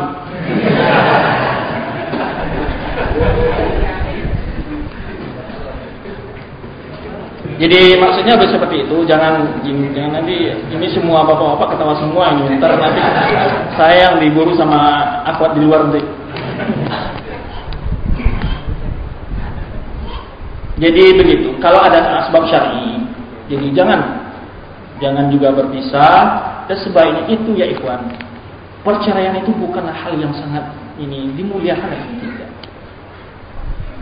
Jadi maksudnya seperti itu, jangan jangan nanti ini semua bapak-bapak ketawa semua ntar nanti saya yang diburu sama akwat di luar nanti. Jadi begitu, kalau ada sebab syar'i, jadi jangan jangan juga berpisah dan sebaiknya itu ya ikhwan. Perceraian itu bukanlah hal yang sangat ini dimuliakan oleh kita.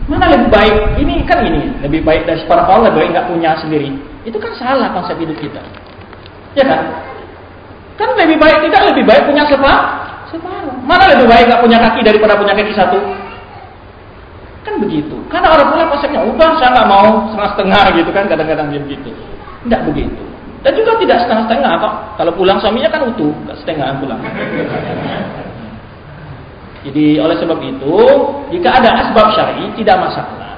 Mana lebih baik? Ini kan ini lebih baik dari separuh lebih baik nggak punya sendiri. Itu kan salah konsep hidup kita. Ya kan? Kan lebih baik tidak lebih baik punya separuh. Separuh. Mana lebih baik nggak punya kaki daripada punya kaki satu? Kan begitu. Karena orang pulang konsepnya ubah saya nggak mau setengah-setengah gitu kan kadang-kadang dia begitu. Tidak begitu. Dan juga tidak setengah-setengah kok. Kalau pulang suaminya kan utuh, nggak setengah pulang. Jadi oleh sebab itu, jika ada asbab syar'i tidak masalah.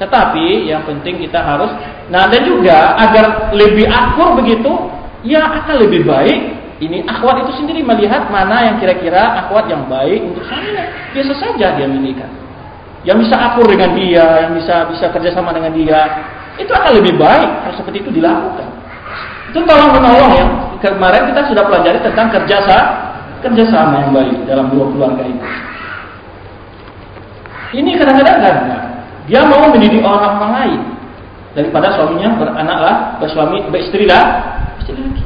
Tetapi yang penting kita harus nah dan juga agar lebih akur begitu, ya akan lebih baik ini akhwat itu sendiri melihat mana yang kira-kira akhwat yang baik untuk suaminya. Biasa saja dia milihkan. Yang bisa akur dengan dia, yang bisa bisa kerjasama dengan dia, itu akan lebih baik kalau seperti itu dilakukan. Itu tolong menolong ya. Kemarin kita sudah pelajari tentang kerjasama kerjasama yang baik dalam dua keluarga itu. Ini kadang-kadang kan dia mau mendidik orang orang lain daripada suaminya beranaklah bersuami beristri lah istri lagi.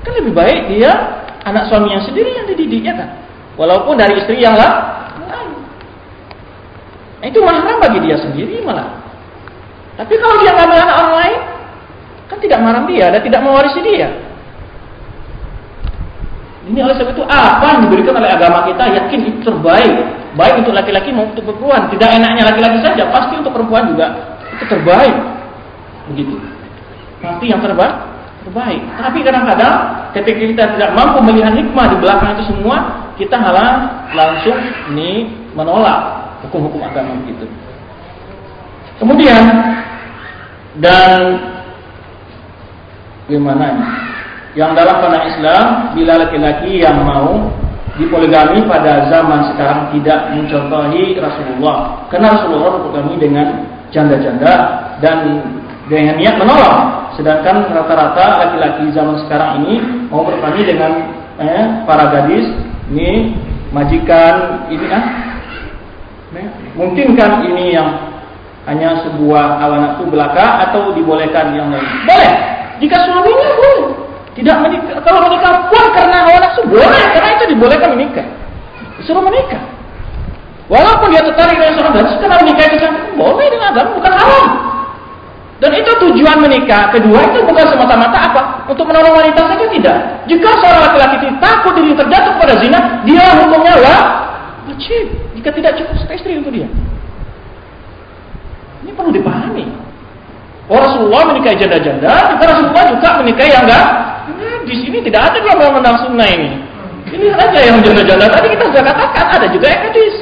Kan lebih baik dia anak suaminya sendiri yang dididiknya kan. Walaupun dari istri yang lah. Nah, itu mahram bagi dia sendiri malah. Tapi kalau dia ngambil anak orang lain, kan tidak mahram dia dan tidak mewarisi dia. Ini oleh sebab itu apa yang diberikan oleh agama kita yakin itu terbaik. Baik untuk laki-laki maupun untuk perempuan. Tidak enaknya laki-laki saja, pasti untuk perempuan juga itu terbaik. Begitu. Pasti yang terbaik, terbaik. Tapi kadang-kadang ketika kita tidak mampu melihat hikmah di belakang itu semua, kita halang langsung ini menolak hukum-hukum agama begitu. Kemudian dan bagaimana ini? Yang dalam pandangan Islam, bila laki-laki yang mau dipoligami pada zaman sekarang tidak mencontohi Rasulullah, karena Rasulullah berpoligami dengan janda-janda dan dengan niat menolong. Sedangkan rata-rata laki-laki zaman sekarang ini mau berpoligami dengan eh, para gadis ini majikan ini ah mungkin kan ini yang hanya sebuah hawa nafsu belaka atau dibolehkan yang lain boleh jika suaminya boleh tidak menikah. Kalau menikah pun karena hawa nafsu boleh, karena itu dibolehkan menikah. Disuruh menikah. Walaupun dia tertarik dengan seorang gadis, karena menikah itu boleh dengan agama, bukan haram. Dan itu tujuan menikah. Kedua itu bukan semata-mata apa? Untuk menolong wanita saja tidak. Jika seorang laki-laki itu takut diri terjatuh pada zina, dia hukumnya wajib. Jika tidak cukup istri untuk dia. Ini perlu dipahami. Oh Rasulullah menikahi janda-janda, juga Rasulullah juga menikahi yang enggak di sini tidak ada yang undang sunnah ini. Ini saja yang janda-janda tadi kita sudah katakan ada juga yang hadis.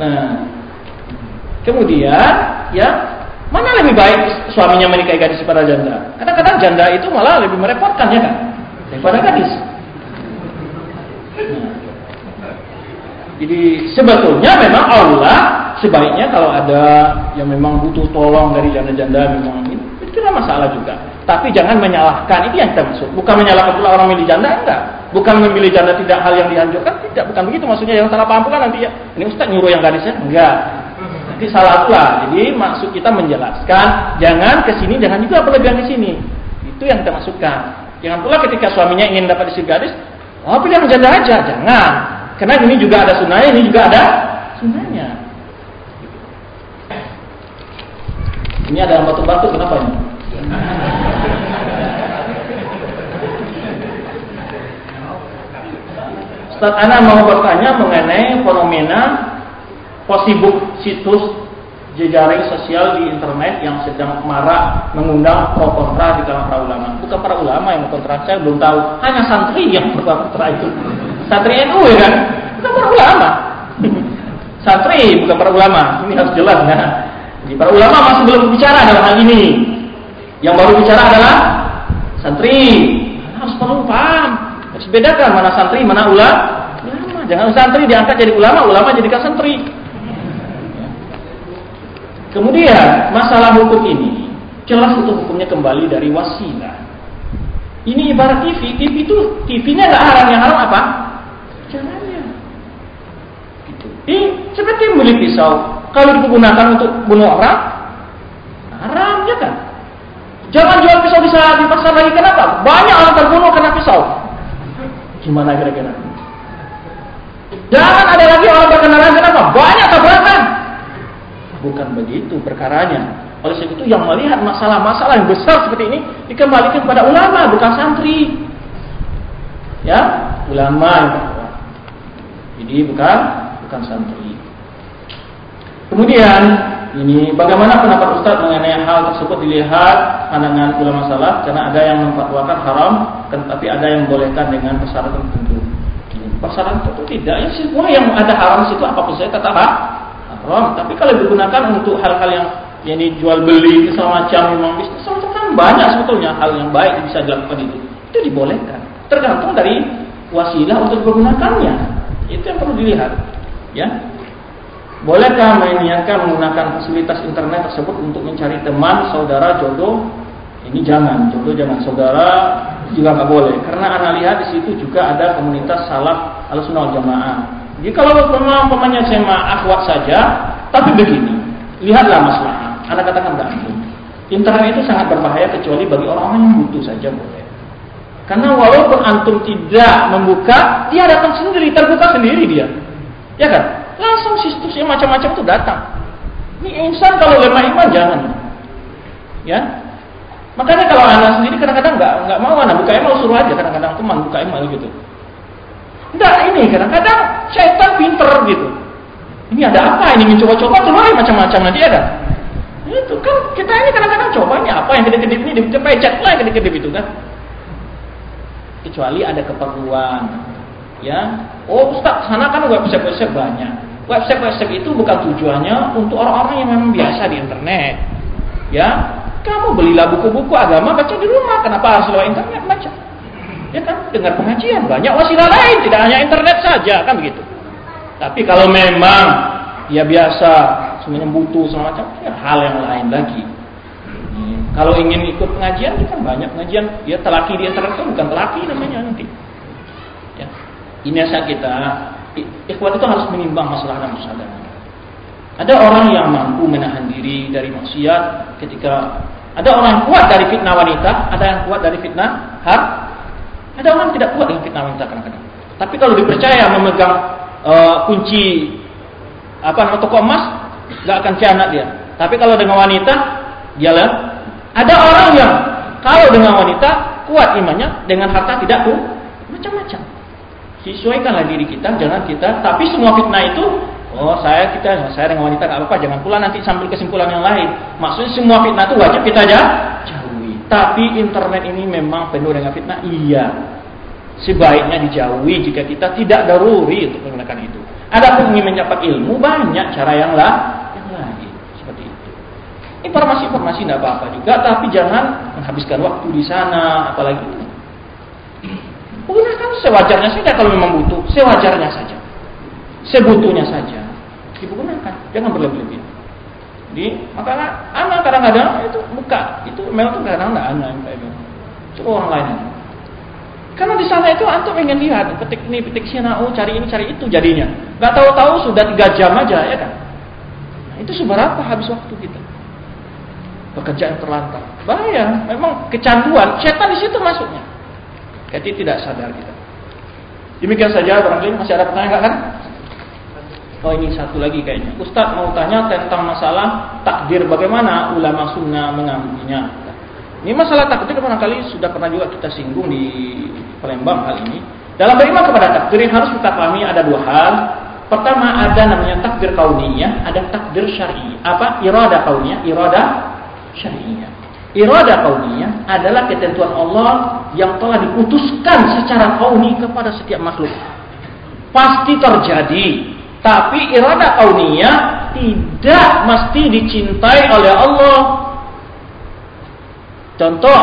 Nah, kemudian ya mana lebih baik suaminya menikahi gadis pada janda? Kadang-kadang janda itu malah lebih merepotkan ya kan daripada gadis. Nah, jadi sebetulnya memang Allah sebaiknya kalau ada yang memang butuh tolong dari janda-janda memang ini itu tidak masalah juga. Tapi jangan menyalahkan, itu yang kita maksud. Bukan menyalahkan pula orang milih janda, enggak. Bukan memilih janda tidak hal yang dianjurkan, tidak. Bukan begitu maksudnya. Yang salah paham nanti ya, ini Ustaz nyuruh yang gadisnya, enggak. Nanti salah pula. Jadi maksud kita menjelaskan, jangan ke sini, jangan juga berlebihan di sini. Itu yang kita maksudkan. Jangan pula ketika suaminya ingin dapat istri gadis, oh pilih yang janda aja, jangan. Karena ini juga ada sunnahnya, ini juga ada sunnahnya. Ini ada batu-batu, kenapa ini? Ustaz Ana mau bertanya mengenai fenomena posibuk situs jejaring sosial di internet yang sedang marak mengundang pro kontra di kalangan para ulama. Bukan para ulama yang kontra, saya belum tahu. Hanya santri yang pro kontra itu. Santri NU ya kan? Bukan para ulama. [LAUGHS] santri bukan para ulama. Ini harus jelas. Nah, jadi para ulama masih belum bicara dalam hal ini. Yang baru bicara adalah santri. Harus perlu paham harus bedakan mana santri, mana ulama. Jangan santri diangkat jadi ulama, ulama jadikan santri. Kemudian masalah hukum ini jelas itu hukumnya kembali dari wasilah. Ini ibarat TV, TV itu TV-nya nggak haram, yang haram apa? Caranya. Gitu. Ini seperti milik pisau. Kalau digunakan untuk bunuh orang, haram ya kan? Jangan jual pisau bisa di pasar lagi kenapa? Banyak orang terbunuh karena pisau. Gimana kira-kira? Jangan ada lagi orang berkenalan kenapa? Banyak tabrakan. Bukan begitu perkaranya. Oleh sebab itu yang melihat masalah-masalah yang besar seperti ini dikembalikan kepada ulama bukan santri. Ya, ulama. Jadi bukan bukan santri. Kemudian ini bagaimana pendapat Ustaz mengenai hal tersebut dilihat pandangan ulama salaf karena ada yang memfatwakan haram tapi ada yang membolehkan dengan persyaratan tertentu. Persyaratan tertentu tidak ya semua yang ada haram situ apa pun saya tetap haram. Tapi kalau digunakan untuk hal-hal yang yang dijual beli segala macam memang bisnis macam kan banyak sebetulnya hal yang baik yang bisa dilakukan itu. Itu dibolehkan. Tergantung dari wasilah untuk menggunakannya. Itu yang perlu dilihat. Ya. Bolehkah meniatkan menggunakan fasilitas internet tersebut untuk mencari teman, saudara, jodoh? Ini jangan, jodoh jangan, saudara juga nggak boleh. Karena anda lihat di situ juga ada komunitas salaf al-sunnah jamaah. Jadi kalau memang pemainnya SMA akhwat saja, tapi begini, lihatlah masalah. Anda katakan enggak Internet itu sangat berbahaya kecuali bagi orang-orang yang butuh saja boleh. Karena walaupun antum tidak membuka, dia datang sendiri, terbuka sendiri dia. Ya kan? Langsung situs yang macam-macam itu datang. Ini insan kalau lemah iman jangan. Ya. Makanya kalau anak sendiri kadang-kadang nggak nggak mau anak buka email suruh aja kadang-kadang teman buka email gitu. Enggak ini kadang-kadang setan pinter gitu. Ini ada apa ini mencoba-coba keluar macam-macam nanti ada. Itu kan kita ini kadang-kadang cobanya apa yang kedip-kedip ini dipencet lah kedip-kedip itu kan. Kecuali ada keperluan. Ya, oh Ustaz, sana kan website-website banyak website-website itu bukan tujuannya untuk orang-orang yang memang biasa di internet. Ya, kamu belilah buku-buku agama baca di rumah. Kenapa harus lewat internet baca? Ya kan, dengar pengajian banyak wasilah lain, tidak hanya internet saja kan begitu. Tapi kalau memang ya biasa semuanya butuh semacam ya hal yang lain lagi. Kalau ingin ikut pengajian, itu kan banyak pengajian. Dia telaki di internet itu bukan telaki namanya nanti. Ya. Ini asal kita ikhwan itu harus menimbang masalah dan masalah. Ada orang yang mampu menahan diri dari maksiat ketika ada orang yang kuat dari fitnah wanita, ada yang kuat dari fitnah har. Ada orang yang tidak kuat dengan fitnah wanita kadang-kadang. Tapi kalau dipercaya memegang uh, kunci apa nama toko emas, nggak akan kianat dia. Tapi kalau dengan wanita, dialah ada orang yang kalau dengan wanita kuat imannya, dengan harta tidak tuh macam-macam. Sesuaikanlah diri kita, jangan kita. Tapi semua fitnah itu, oh saya kita saya dengan wanita nggak apa-apa, jangan pula nanti sambil kesimpulan yang lain. Maksudnya semua fitnah itu wajib kita jauhi. Tapi internet ini memang penuh dengan fitnah, iya. Sebaiknya dijauhi jika kita tidak daruri untuk menggunakan itu. Ada pun ingin mendapat ilmu banyak cara yang lah yang lain seperti itu. Informasi-informasi tidak apa-apa juga, tapi jangan menghabiskan waktu di sana, apalagi Gunakan sewajarnya saja kalau memang butuh, sewajarnya saja. Sebutuhnya saja. Digunakan, jangan berlebih-lebihan. Jadi, maka anak kadang-kadang itu buka, itu memang tuh kadang-kadang anak gitu. Coba orang lain. Karena di sana itu antum ingin lihat, petik ini, petik sini, oh cari ini, cari itu jadinya. Gak tahu-tahu sudah tiga jam aja ya kan. Nah, itu seberapa habis waktu kita? Pekerjaan terlantar. Bahaya, memang kecanduan, setan di situ masuknya. Jadi tidak sadar kita. Demikian saja barangkali masih ada pertanyaan kan? Oh ini satu lagi kayaknya. Ustadz mau tanya tentang masalah takdir bagaimana ulama sunnah mengambilnya. Ini masalah takdir barangkali sudah pernah juga kita singgung di Palembang hal ini. Dalam beriman kepada takdir harus kita pahami ada dua hal. Pertama ada namanya takdir kauniyah, ada takdir syar'i. Apa? Irada kauniyah, irada syar'iyah. Irada kauniyah adalah ketentuan Allah yang telah diputuskan secara kauni kepada setiap makhluk. Pasti terjadi. Tapi irada kauniyah tidak mesti dicintai oleh Allah. Contoh,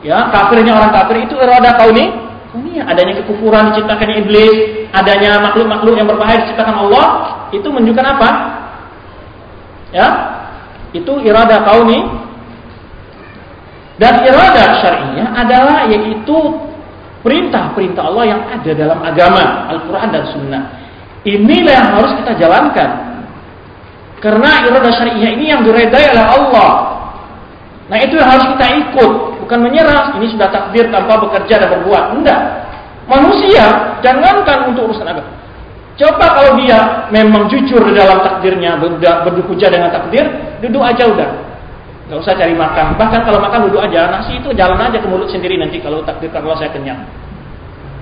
ya kafirnya orang kafir itu irada kauni, kauniyah. Adanya kekufuran diciptakan iblis, adanya makhluk-makhluk yang berbahaya diciptakan Allah, itu menunjukkan apa? Ya, itu irada kauni dan irada syariah adalah yaitu perintah-perintah Allah yang ada dalam agama Al-Quran dan Sunnah. Inilah yang harus kita jalankan. Karena irada syariah ini yang diredai oleh Allah. Nah itu yang harus kita ikut. Bukan menyerah, ini sudah takdir tanpa bekerja dan berbuat. Enggak. Manusia, jangankan untuk urusan agama. Coba kalau dia memang jujur dalam takdirnya, berdukuja dengan takdir, duduk aja udah. Gak usah cari makan. Bahkan kalau makan duduk aja, nasi itu jalan aja ke mulut sendiri nanti kalau takdir kalau saya kenyang.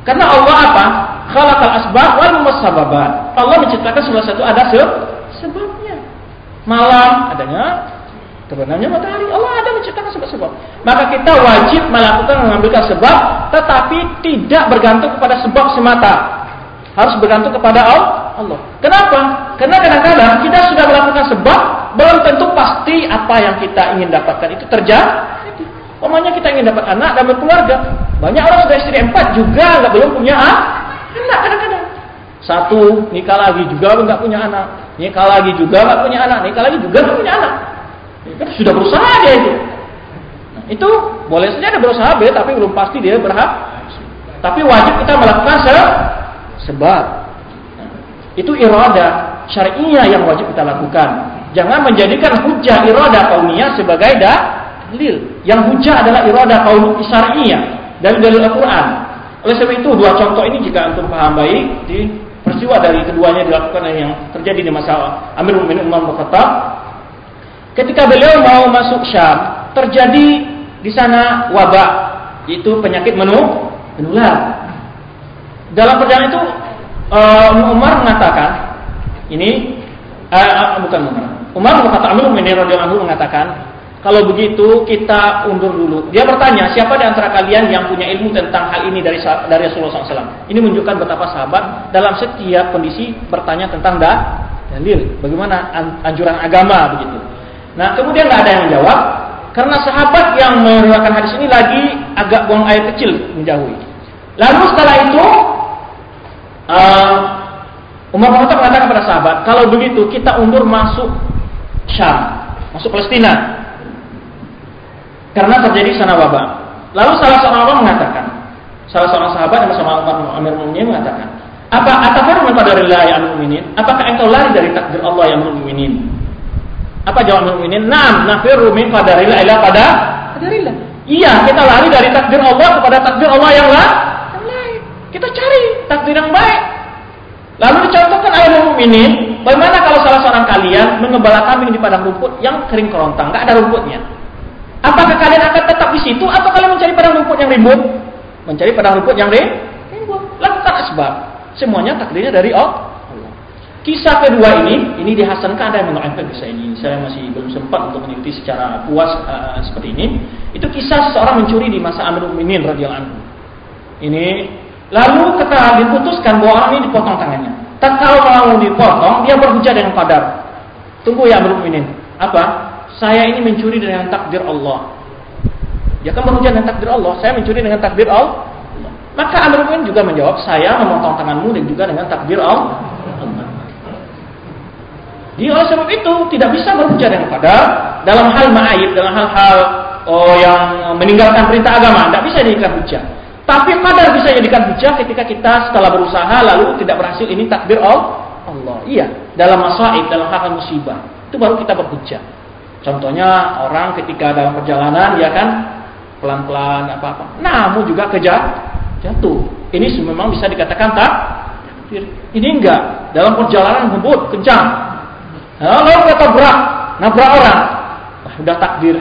Karena Allah apa? Khalaqal asbab wal musababat. Allah menciptakan salah satu ada se sebabnya. Malam adanya kebenarannya matahari. Allah ada menciptakan sebab-sebab. Maka kita wajib melakukan mengambilkan sebab, tetapi tidak bergantung kepada sebab semata harus bergantung kepada Allah. Kenapa? Karena kadang-kadang kita sudah melakukan sebab, belum tentu pasti apa yang kita ingin dapatkan itu terjadi. Pokoknya kita ingin dapat anak dan berkeluarga. Banyak orang sudah istri empat juga nggak belum punya anak kadang-kadang. Satu nikah lagi juga nggak punya anak, nikah lagi juga nggak punya anak, nikah lagi juga nggak punya anak. Itu sudah berusaha dia itu. Nah, itu boleh saja dia berusaha tapi belum pasti dia berhak. Tapi wajib kita melakukan se sebab. Itu irada syariah yang wajib kita lakukan. Jangan menjadikan hujah irada kaumiyah sebagai dalil. Yang hujah adalah irada kaum syariah dari dalil Al-Quran. Oleh sebab itu dua contoh ini jika antum paham baik di peristiwa dari keduanya dilakukan yang terjadi di masa Amir Mu'minin Umar bin ketika beliau mau masuk Syam terjadi di sana wabah yaitu penyakit menu menular. Dalam perjalanan itu uh, Umar mengatakan ini uh, bukan Umar. Umar bin Khattab Amir Mu'minin radhiyallahu mengatakan kalau begitu kita undur dulu. Dia bertanya, siapa di antara kalian yang punya ilmu tentang hal ini dari dari Rasulullah SAW? Ini menunjukkan betapa sahabat dalam setiap kondisi bertanya tentang da, dalil. Bagaimana anjuran agama begitu. Nah kemudian nggak ada yang menjawab karena sahabat yang meriwayatkan hadis ini lagi agak buang air kecil menjauhi. Lalu setelah itu uh, Umar bin mengatakan kepada sahabat, kalau begitu kita undur masuk Syam, masuk Palestina karena terjadi sana wabah. Lalu salah seorang orang mengatakan, salah seorang sahabat yang bersama Umar Amir Mu'minin mengatakan, apa atafaru min qadarillah ya mu'minin? Apakah engkau lari dari takdir Allah yang mu'minin? Apa jawab mu'minin? Naam, nafiru min qadarillah ila pada qadarillah. Iya, kita lari dari takdir Allah kepada takdir Allah yang lain. Kita cari takdir yang baik. Lalu dicontohkan ayat mu'minin, bagaimana kalau salah seorang kalian mengembala kambing di padang rumput yang kering kerontang, nggak ada rumputnya. Apakah kalian akan tetap di situ atau kalian mencari padang rumput yang rimbun? Mencari padang rumput yang rimbun. Lakukan sebab. Semuanya takdirnya dari Allah. Kisah kedua ini, ini dihasankan ada yang mengaitkan kisah ini. Saya masih belum sempat untuk mengikuti secara puas uh, seperti ini. Itu kisah seseorang mencuri di masa Amir Umminin radhiyallahu anhu. Ini lalu ketika diputuskan bahwa orang ini dipotong tangannya. Tak kalau mau dipotong, dia berhujah dengan padar. Tunggu ya Amir Umminin. Apa? saya ini mencuri dengan takdir Allah. Dia kan berhujah dengan takdir Allah. Saya mencuri dengan takdir Allah. Maka Amr bin juga menjawab, saya memotong tanganmu dan juga dengan takdir Allah. Dia oleh sebab itu tidak bisa berhujah dengan pada dalam hal ma'ayib, dalam hal-hal oh, yang meninggalkan perintah agama, tidak bisa dijadikan hujah. Tapi kadar bisa dijadikan hujah ketika kita setelah berusaha lalu tidak berhasil ini takdir Allah. Allah. Iya, dalam masaib, dalam hal musibah. Itu baru kita berhujah. Contohnya orang ketika dalam perjalanan ya kan pelan-pelan apa-apa. Namun juga kejat jatuh. Ini memang bisa dikatakan tak ini enggak dalam perjalanan ngebut kencang. Lalu kata berak, nabrak orang. Wah, udah takdir.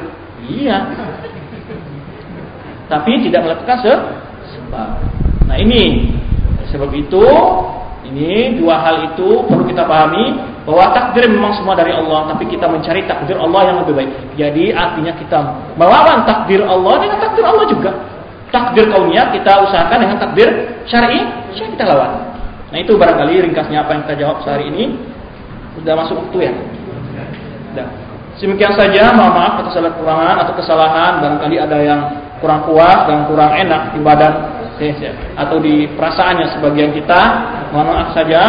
Iya. Tapi tidak melakukan sebab. Nah, ini sebab itu ini dua hal itu perlu kita pahami bahwa takdir memang semua dari Allah, tapi kita mencari takdir Allah yang lebih baik. Jadi artinya kita melawan takdir Allah dengan takdir Allah juga. Takdir kauniyah kita usahakan dengan takdir syar'i, syar'i kita lawan. Nah itu barangkali ringkasnya apa yang kita jawab sehari ini. Sudah masuk waktu ya? Sudah. Demikian saja, mohon maaf atas kurangan atau kesalahan, barangkali ada yang kurang puas dan kurang enak di badan Ya. atau di perasaannya sebagian kita mohon maaf saja.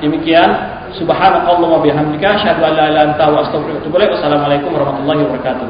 Demikian Subhanallah, wa bihamdika asyhadu an la ilaha illa wa astaghfiruka wassalamualaikum warahmatullahi wabarakatuh.